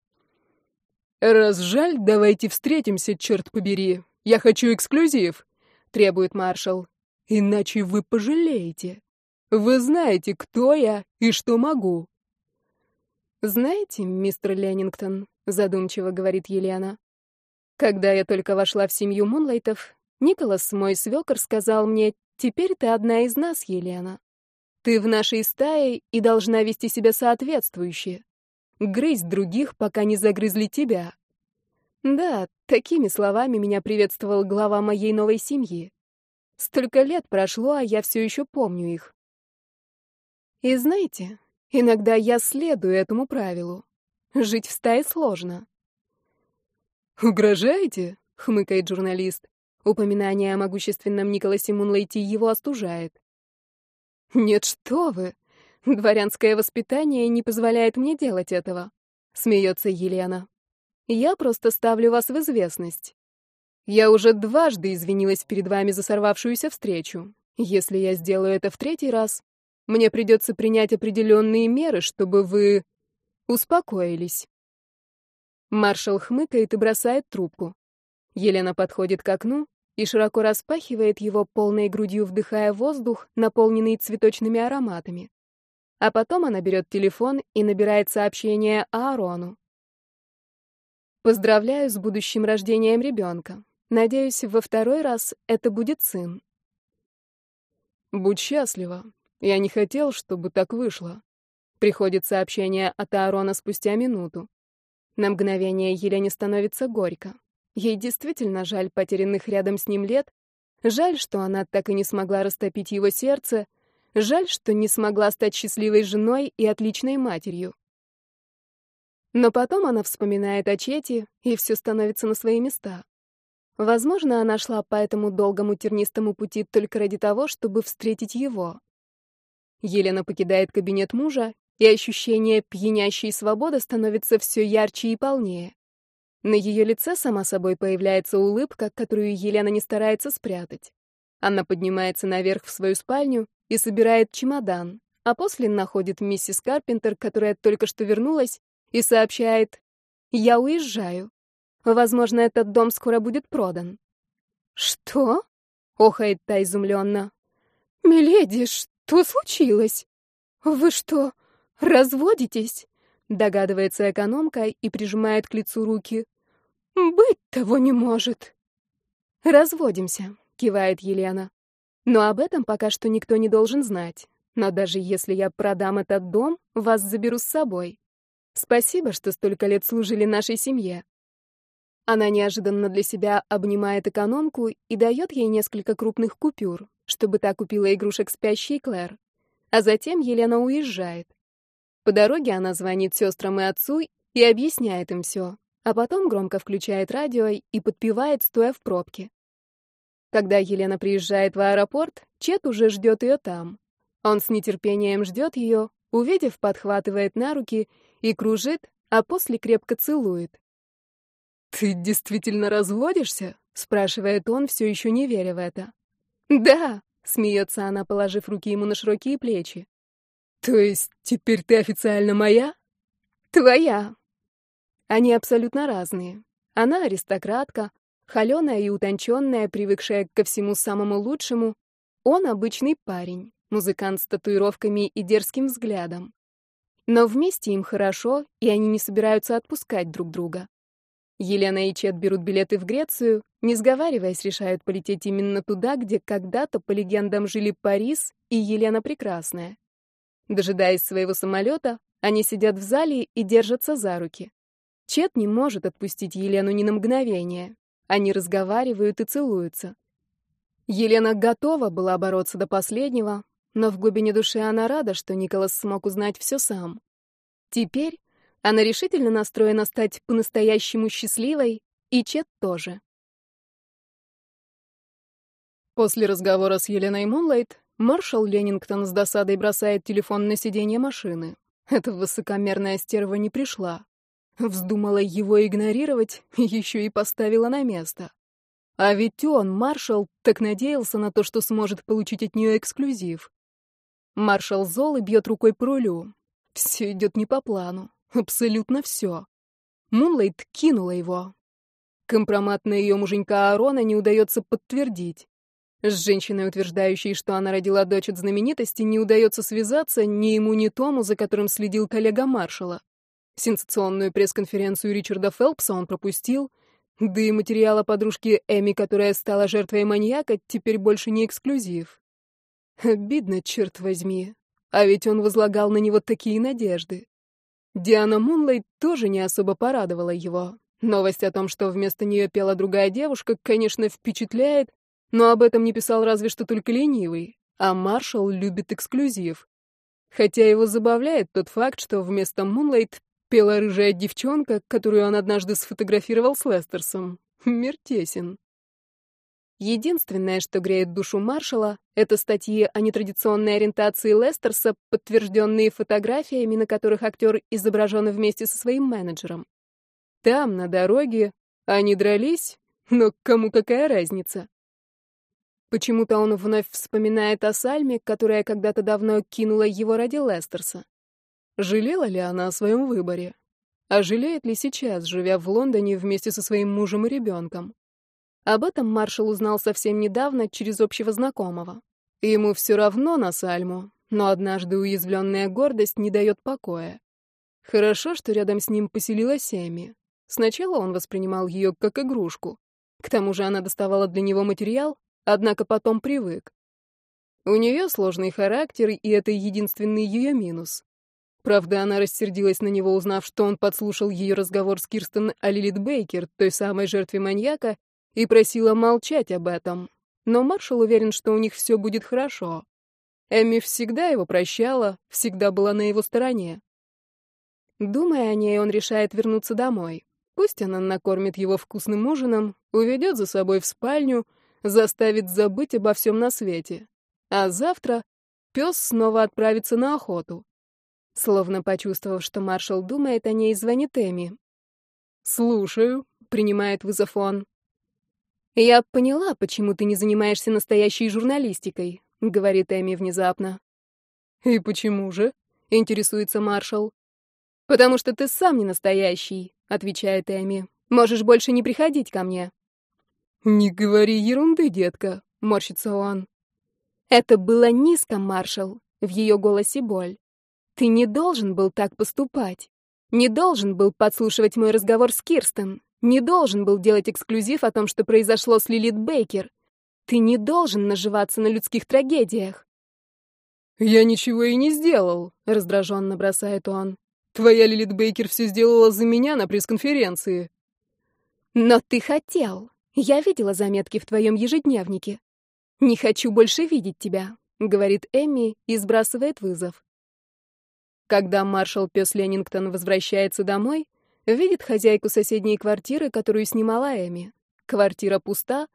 Раз жаль, давайте встретимся, черт побери. Я хочу эксклюзив требует маршал. Иначе вы пожалеете. Вы знаете, кто я и что могу. Знаете, мистер Леннингтон, задумчиво говорит Елена. Когда я только вошла в семью Мунлайтов, Николас, мой свекор, сказал мне, теперь ты одна из нас, Елена. Ты в нашей стае и должна вести себя соответствующе. Грызть других, пока не загрызли тебя. Да, такими словами меня приветствовал глава моей новой семьи. Столько лет прошло, а я все еще помню их. И знаете, иногда я следую этому правилу. Жить в стае сложно. «Угрожаете?» — хмыкает журналист. Упоминание о могущественном Николасе Мунлейте его остужает. «Нет, что вы! Дворянское воспитание не позволяет мне делать этого», — смеется Елена. Я просто ставлю вас в известность. Я уже дважды извинилась перед вами за сорвавшуюся встречу. Если я сделаю это в третий раз, мне придется принять определенные меры, чтобы вы успокоились. Маршал хмыкает и бросает трубку. Елена подходит к окну и широко распахивает его, полной грудью вдыхая воздух, наполненный цветочными ароматами. А потом она берет телефон и набирает сообщение Аарону. Поздравляю с будущим рождением ребенка. Надеюсь, во второй раз это будет сын. Будь счастлива. Я не хотел, чтобы так вышло. Приходит сообщение от Аарона спустя минуту. На мгновение Елене становится горько. Ей действительно жаль потерянных рядом с ним лет, жаль, что она так и не смогла растопить его сердце, жаль, что не смогла стать счастливой женой и отличной матерью. Но потом она вспоминает о Чете, и все становится на свои места. Возможно, она шла по этому долгому тернистому пути только ради того, чтобы встретить его. Елена покидает кабинет мужа, и ощущение пьянящей свободы становится все ярче и полнее. На ее лице сама собой появляется улыбка, которую Елена не старается спрятать. Она поднимается наверх в свою спальню и собирает чемодан, а после находит миссис Карпентер, которая только что вернулась, и сообщает «Я уезжаю. Возможно, этот дом скоро будет продан». «Что?» — охает та изумленно. «Миледи, что случилось? Вы что, разводитесь?» — догадывается экономка и прижимает к лицу руки. «Быть того не может». «Разводимся», — кивает Елена. «Но об этом пока что никто не должен знать. Но даже если я продам этот дом, вас заберу с собой. Спасибо, что столько лет служили нашей семье. Она неожиданно для себя обнимает экономку и дает ей несколько крупных купюр, чтобы та купила игрушек спящей Клэр. А затем Елена уезжает. По дороге она звонит сестрам и отцу и объясняет им все, а потом громко включает радио и подпевает, стоя в пробке. Когда Елена приезжает в аэропорт, Чет уже ждет ее там. Он с нетерпением ждет ее, увидев, подхватывает на руки и кружит, а после крепко целует. «Ты действительно разводишься?» — спрашивает он, все еще не веря в это. Да, смеется она, положив руки ему на широкие плечи. То есть теперь ты официально моя? Твоя. Они абсолютно разные. Она аристократка, холеная и утонченная, привыкшая ко всему самому лучшему. Он обычный парень, музыкант с татуировками и дерзким взглядом. Но вместе им хорошо, и они не собираются отпускать друг друга. Елена и Чет берут билеты в Грецию, не сговариваясь, решают полететь именно туда, где когда-то, по легендам, жили Парис и Елена Прекрасная. Дожидаясь своего самолета, они сидят в зале и держатся за руки. Чет не может отпустить Елену ни на мгновение. Они разговаривают и целуются. Елена готова была бороться до последнего, но в глубине души она рада, что Николас смог узнать все сам. Теперь она решительно настроена стать по-настоящему счастливой, и Чет тоже. После разговора с Еленой Мунлайт Маршал Леннингтон с досадой бросает телефон на сиденье машины. Эта высокомерная стерва не пришла. Вздумала его игнорировать, еще и поставила на место. А ведь он, маршал, так надеялся на то, что сможет получить от нее эксклюзив. Маршал зол и бьет рукой по рулю. Все идет не по плану. Абсолютно все. Мунлайт кинула его. Компромат на ее муженька Аарона не удается подтвердить. С женщиной, утверждающей, что она родила дочь от знаменитости, не удается связаться ни ему, ни тому, за которым следил коллега маршала. Сенсационную пресс-конференцию Ричарда Фелпса он пропустил, да и материала подружки Эми, которая стала жертвой маньяка, теперь больше не эксклюзив. Обидно, черт возьми. А ведь он возлагал на него такие надежды. Диана Мунлайт тоже не особо порадовала его. Новость о том, что вместо нее пела другая девушка, конечно, впечатляет, но об этом не писал разве что только ленивый, а маршал любит эксклюзив. Хотя его забавляет тот факт, что вместо Мунлайт пела рыжая девчонка, которую он однажды сфотографировал с Лестерсом. Мир. Единственное, что греет душу маршала, это статьи о нетрадиционной ориентации Лестерса, подтвержденные фотографиями, на которых актер изображен вместе со своим менеджером. Там, на дороге, они дрались, но кому какая разница? Почему-то он вновь вспоминает о Сальме, которая когда-то давно кинула его ради Лестерса. Жалела ли она о своем выборе? А жалеет ли сейчас, живя в Лондоне вместе со своим мужем и ребенком? Об этом маршал узнал совсем недавно через общего знакомого. Ему все равно на Сальму, но однажды уязвленная гордость не дает покоя. Хорошо, что рядом с ним поселилась Эми. Сначала он воспринимал ее как игрушку. К тому же она доставала для него материал, однако потом привык. У нее сложный характер, и это единственный ее минус. Правда, она рассердилась на него, узнав, что он подслушал ее разговор с Кирстен о Лилит Бейкер, той самой жертве маньяка, и просила молчать об этом. Но маршал уверен, что у них все будет хорошо. Эми всегда его прощала, всегда была на его стороне. Думая о ней, он решает вернуться домой. Пусть она накормит его вкусным ужином, уведет за собой в спальню — заставит забыть обо всем на свете. А завтра пес снова отправится на охоту. Словно почувствовав, что маршал думает о ней, звонит Эми. «Слушаю», — принимает вызов он. «Я поняла, почему ты не занимаешься настоящей журналистикой», — говорит Эми внезапно. «И почему же?» — интересуется маршал. «Потому что ты сам не настоящий», — отвечает Эми. «Можешь больше не приходить ко мне». «Не говори ерунды, детка», — морщится он. «Это было низко, маршал», — в ее голосе боль. «Ты не должен был так поступать. Не должен был подслушивать мой разговор с Кирстен. Не должен был делать эксклюзив о том, что произошло с Лилит Бейкер. Ты не должен наживаться на людских трагедиях». «Я ничего и не сделал», — раздраженно бросает он. «Твоя Лилит Бейкер все сделала за меня на пресс-конференции». «Но ты хотел. Я видела заметки в твоем ежедневнике. Не хочу больше видеть тебя, говорит Эмми и сбрасывает вызов. Когда маршал Пес Леннингтон возвращается домой, видит хозяйку соседней квартиры, которую снимала Эми. Квартира пуста,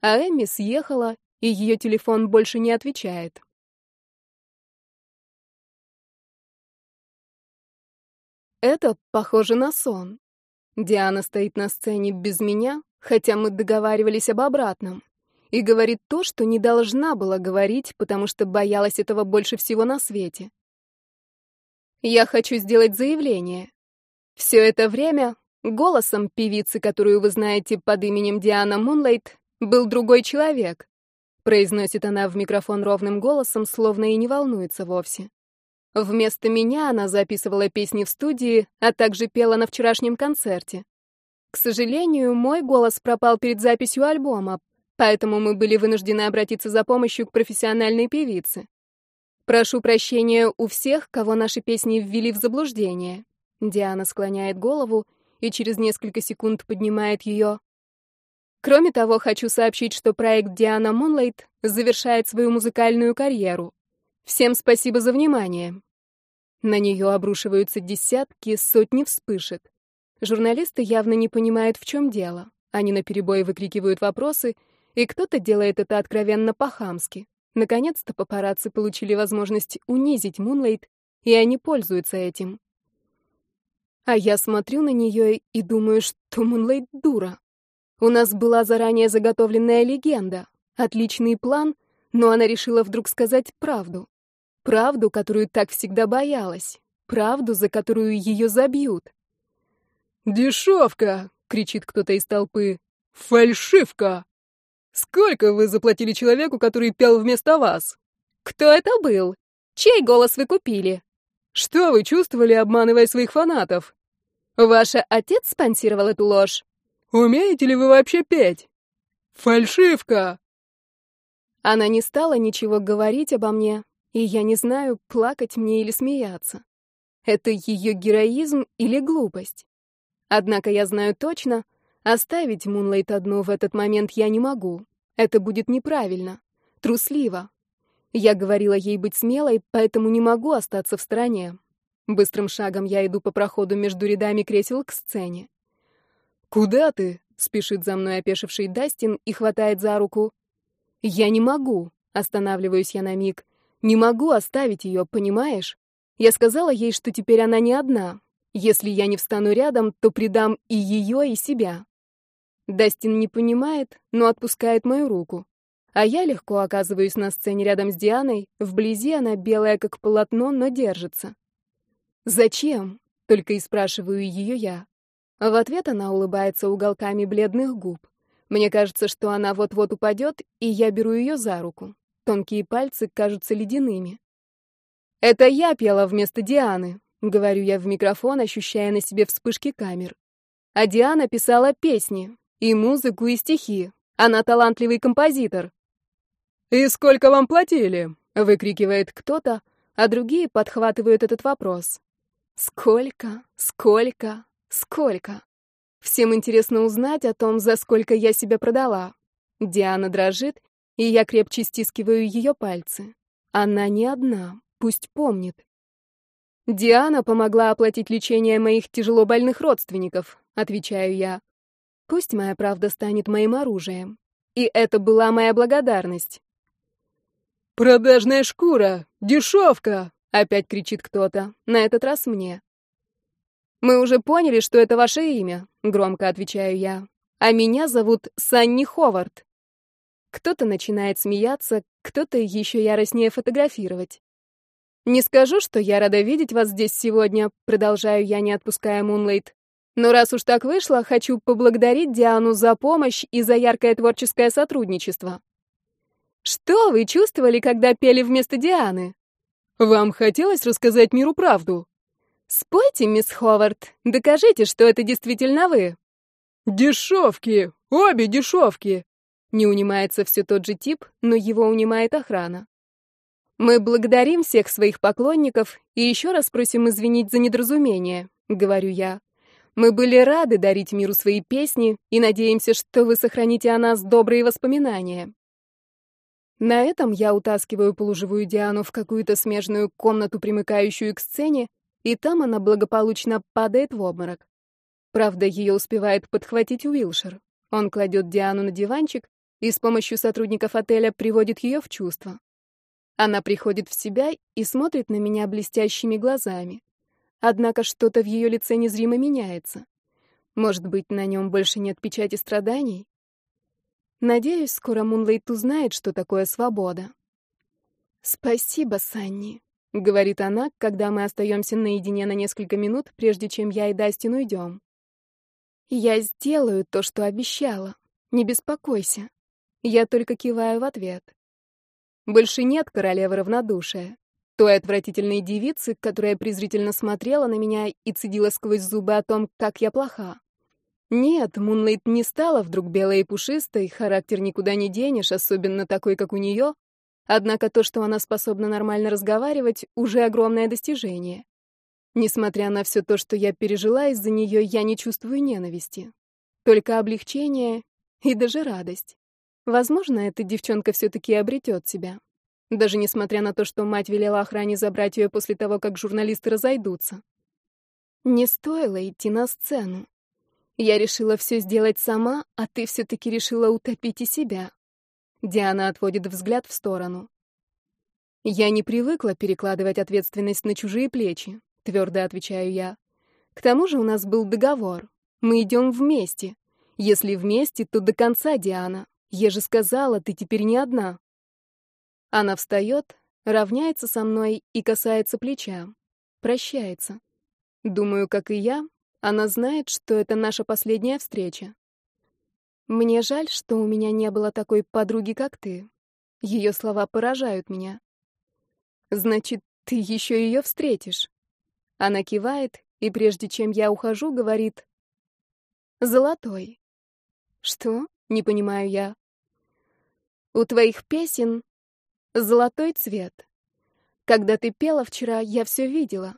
а Эми съехала, и ее телефон больше не отвечает. Это похоже на сон. Диана стоит на сцене без меня, хотя мы договаривались об обратном. и говорит то, что не должна была говорить, потому что боялась этого больше всего на свете. Я хочу сделать заявление. Все это время голосом певицы, которую вы знаете под именем Диана Мунлайт, был другой человек. Произносит она в микрофон ровным голосом, словно и не волнуется вовсе. Вместо меня она записывала песни в студии, а также пела на вчерашнем концерте. К сожалению, мой голос пропал перед записью альбома, поэтому мы были вынуждены обратиться за помощью к профессиональной певице. Прошу прощения у всех, кого наши песни ввели в заблуждение. Диана склоняет голову и через несколько секунд поднимает ее. Кроме того, хочу сообщить, что проект Диана Мунлайт завершает свою музыкальную карьеру. Всем спасибо за внимание. На нее обрушиваются десятки, сотни вспышек. Журналисты явно не понимают, в чем дело. Они наперебой выкрикивают вопросы, и кто-то делает это откровенно по-хамски. Наконец-то папарацци получили возможность унизить Мунлайт, и они пользуются этим. А я смотрю на нее и думаю, что Мунлайт дура. У нас была заранее заготовленная легенда, отличный план, но она решила вдруг сказать правду. Правду, которую так всегда боялась. Правду, за которую ее забьют. «Дешевка!» — кричит кто-то из толпы. «Фальшивка! Сколько вы заплатили человеку, который пел вместо вас?» «Кто это был? Чей голос вы купили?» «Что вы чувствовали, обманывая своих фанатов?» «Ваш отец спонсировал эту ложь?» Умеете ли вы вообще петь? Фальшивка!» Она не стала ничего говорить обо мне, и я не знаю, плакать мне или смеяться. Это ее героизм или глупость. Однако я знаю точно, оставить Мунлайт одну в этот момент я не могу. Это будет неправильно, трусливо. Я говорила ей быть смелой, поэтому не могу остаться в стороне. Быстрым шагом я иду по проходу между рядами кресел к сцене. «Куда ты?» — спешит за мной опешивший Дастин и хватает за руку. «Я не могу», — останавливаюсь я на миг. «Не могу оставить ее, понимаешь? Я сказала ей, что теперь она не одна. Если я не встану рядом, то предам и ее, и себя». Дастин не понимает, но отпускает мою руку. А я легко оказываюсь на сцене рядом с Дианой, вблизи она белая как полотно, но держится. «Зачем?» — только и спрашиваю ее я. В ответ она улыбается уголками бледных губ. Мне кажется, что она вот-вот упадет, и я беру ее за руку. Тонкие пальцы кажутся ледяными. «Это я пела вместо Дианы», — говорю я в микрофон, ощущая на себе вспышки камер. А Диана писала песни, и музыку, и стихи. Она талантливый композитор. «И сколько вам платили?» — выкрикивает кто-то, а другие подхватывают этот вопрос. «Сколько? Сколько? Сколько? Всем интересно узнать о том, за сколько я себя продала. Диана дрожит, и я крепче стискиваю ее пальцы. Она не одна, пусть помнит. Диана помогла оплатить лечение моих тяжело больных родственников, отвечаю я. Пусть моя правда станет моим оружием. И это была моя благодарность. «Продажная шкура! Дешевка!» — опять кричит кто-то, на этот раз мне. «Мы уже поняли, что это ваше имя», — громко отвечаю я. «А меня зовут Санни Ховард». Кто-то начинает смеяться, кто-то еще яростнее фотографировать. «Не скажу, что я рада видеть вас здесь сегодня», — продолжаю я, не отпуская Мунлейт. «Но раз уж так вышло, хочу поблагодарить Диану за помощь и за яркое творческое сотрудничество». «Что вы чувствовали, когда пели вместо Дианы?» «Вам хотелось рассказать миру правду?» «Спойте, мисс Ховард, докажите, что это действительно вы». «Дешевки! Обе дешевки!» Не унимается все тот же тип, но его унимает охрана. «Мы благодарим всех своих поклонников и еще раз просим извинить за недоразумение», — говорю я. «Мы были рады дарить миру свои песни и надеемся, что вы сохраните о нас добрые воспоминания». На этом я утаскиваю полуживую Диану в какую-то смежную комнату, примыкающую к сцене, и там она благополучно падает в обморок. Правда, ее успевает подхватить Уилшер. Он кладет Диану на диванчик и с помощью сотрудников отеля приводит ее в чувство. Она приходит в себя и смотрит на меня блестящими глазами. Однако что-то в ее лице незримо меняется. Может быть, на нем больше нет печати страданий? Надеюсь, скоро Мунлейт узнает, что такое свобода. «Спасибо, Санни», — говорит она, когда мы остаемся наедине на несколько минут, прежде чем я и Дастин уйдем. «Я сделаю то, что обещала. Не беспокойся». Я только киваю в ответ. Больше нет королевы равнодушия. Той отвратительной девицы, которая презрительно смотрела на меня и цедила сквозь зубы о том, как я плоха. Нет, Мунлайт не стала вдруг белой и пушистой, характер никуда не денешь, особенно такой, как у нее. Однако то, что она способна нормально разговаривать, уже огромное достижение. Несмотря на все то, что я пережила из-за нее, я не чувствую ненависти. Только облегчение и даже радость. Возможно, эта девчонка все-таки обретет себя. Даже несмотря на то, что мать велела охране забрать ее после того, как журналисты разойдутся. Не стоило идти на сцену. Я решила все сделать сама, а ты все-таки решила утопить и себя. Диана отводит взгляд в сторону. Я не привыкла перекладывать ответственность на чужие плечи, твердо отвечаю я. К тому же у нас был договор. Мы идем вместе. Если вместе, то до конца, Диана. Я же сказала, ты теперь не одна. Она встает, равняется со мной и касается плеча. Прощается. Думаю, как и я, она знает, что это наша последняя встреча. Мне жаль, что у меня не было такой подруги, как ты. Ее слова поражают меня. Значит, ты еще ее встретишь. Она кивает, и прежде чем я ухожу, говорит «Золотой». Что? Не понимаю я. У твоих песен золотой цвет. Когда ты пела вчера, я все видела.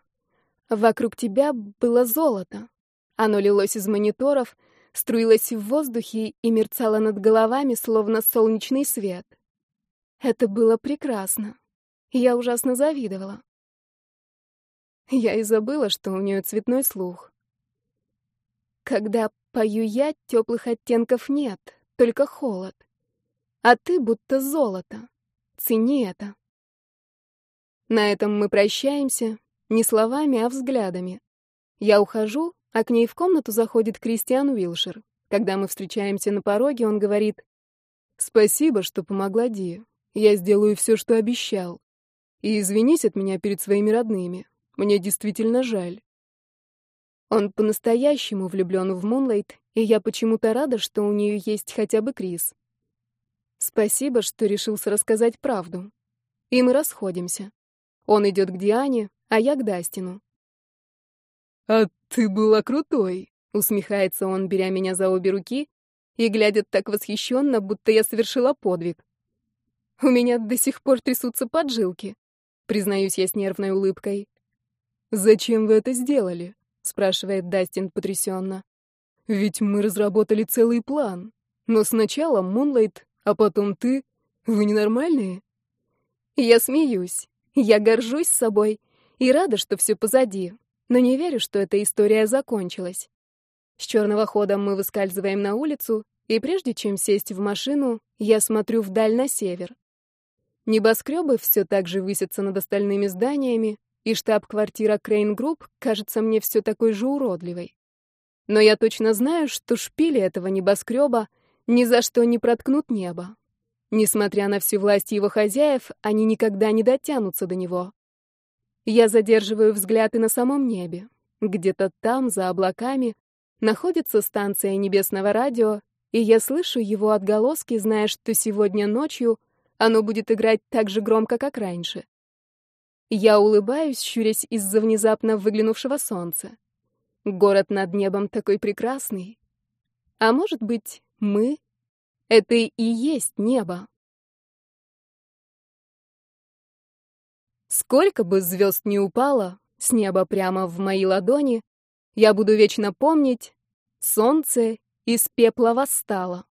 Вокруг тебя было золото. Оно лилось из мониторов, струилось в воздухе и мерцало над головами, словно солнечный свет. Это было прекрасно. Я ужасно завидовала. Я и забыла, что у нее цветной слух. Когда пою я, теплых оттенков нет, только холод а ты будто золото. Цени это. На этом мы прощаемся, не словами, а взглядами. Я ухожу, а к ней в комнату заходит Кристиан Уилшер. Когда мы встречаемся на пороге, он говорит, «Спасибо, что помогла Ди. Я сделаю все, что обещал. И извинись от меня перед своими родными. Мне действительно жаль». Он по-настоящему влюблен в Мунлайт, и я почему-то рада, что у нее есть хотя бы Крис. Спасибо, что решился рассказать правду. И мы расходимся. Он идет к Диане, а я к Дастину. «А ты была крутой», — усмехается он, беря меня за обе руки и глядя так восхищенно, будто я совершила подвиг. У меня до сих пор трясутся поджилки, признаюсь я с нервной улыбкой. «Зачем вы это сделали?» — спрашивает Дастин потрясенно. «Ведь мы разработали целый план. Но сначала Мунлайт а потом ты? Вы ненормальные? Я смеюсь. Я горжусь собой и рада, что все позади, но не верю, что эта история закончилась. С черного хода мы выскальзываем на улицу, и прежде чем сесть в машину, я смотрю вдаль на север. Небоскребы все так же высятся над остальными зданиями, и штаб-квартира Крейн Групп кажется мне все такой же уродливой. Но я точно знаю, что шпили этого небоскреба — ни за что не проткнут небо. Несмотря на всю власть его хозяев, они никогда не дотянутся до него. Я задерживаю взгляд и на самом небе. Где-то там, за облаками, находится станция небесного радио, и я слышу его отголоски, зная, что сегодня ночью оно будет играть так же громко, как раньше. Я улыбаюсь, щурясь из-за внезапно выглянувшего солнца. Город над небом такой прекрасный. А может быть, мы — это и есть небо. Сколько бы звезд ни упало с неба прямо в мои ладони, я буду вечно помнить, солнце из пепла восстало.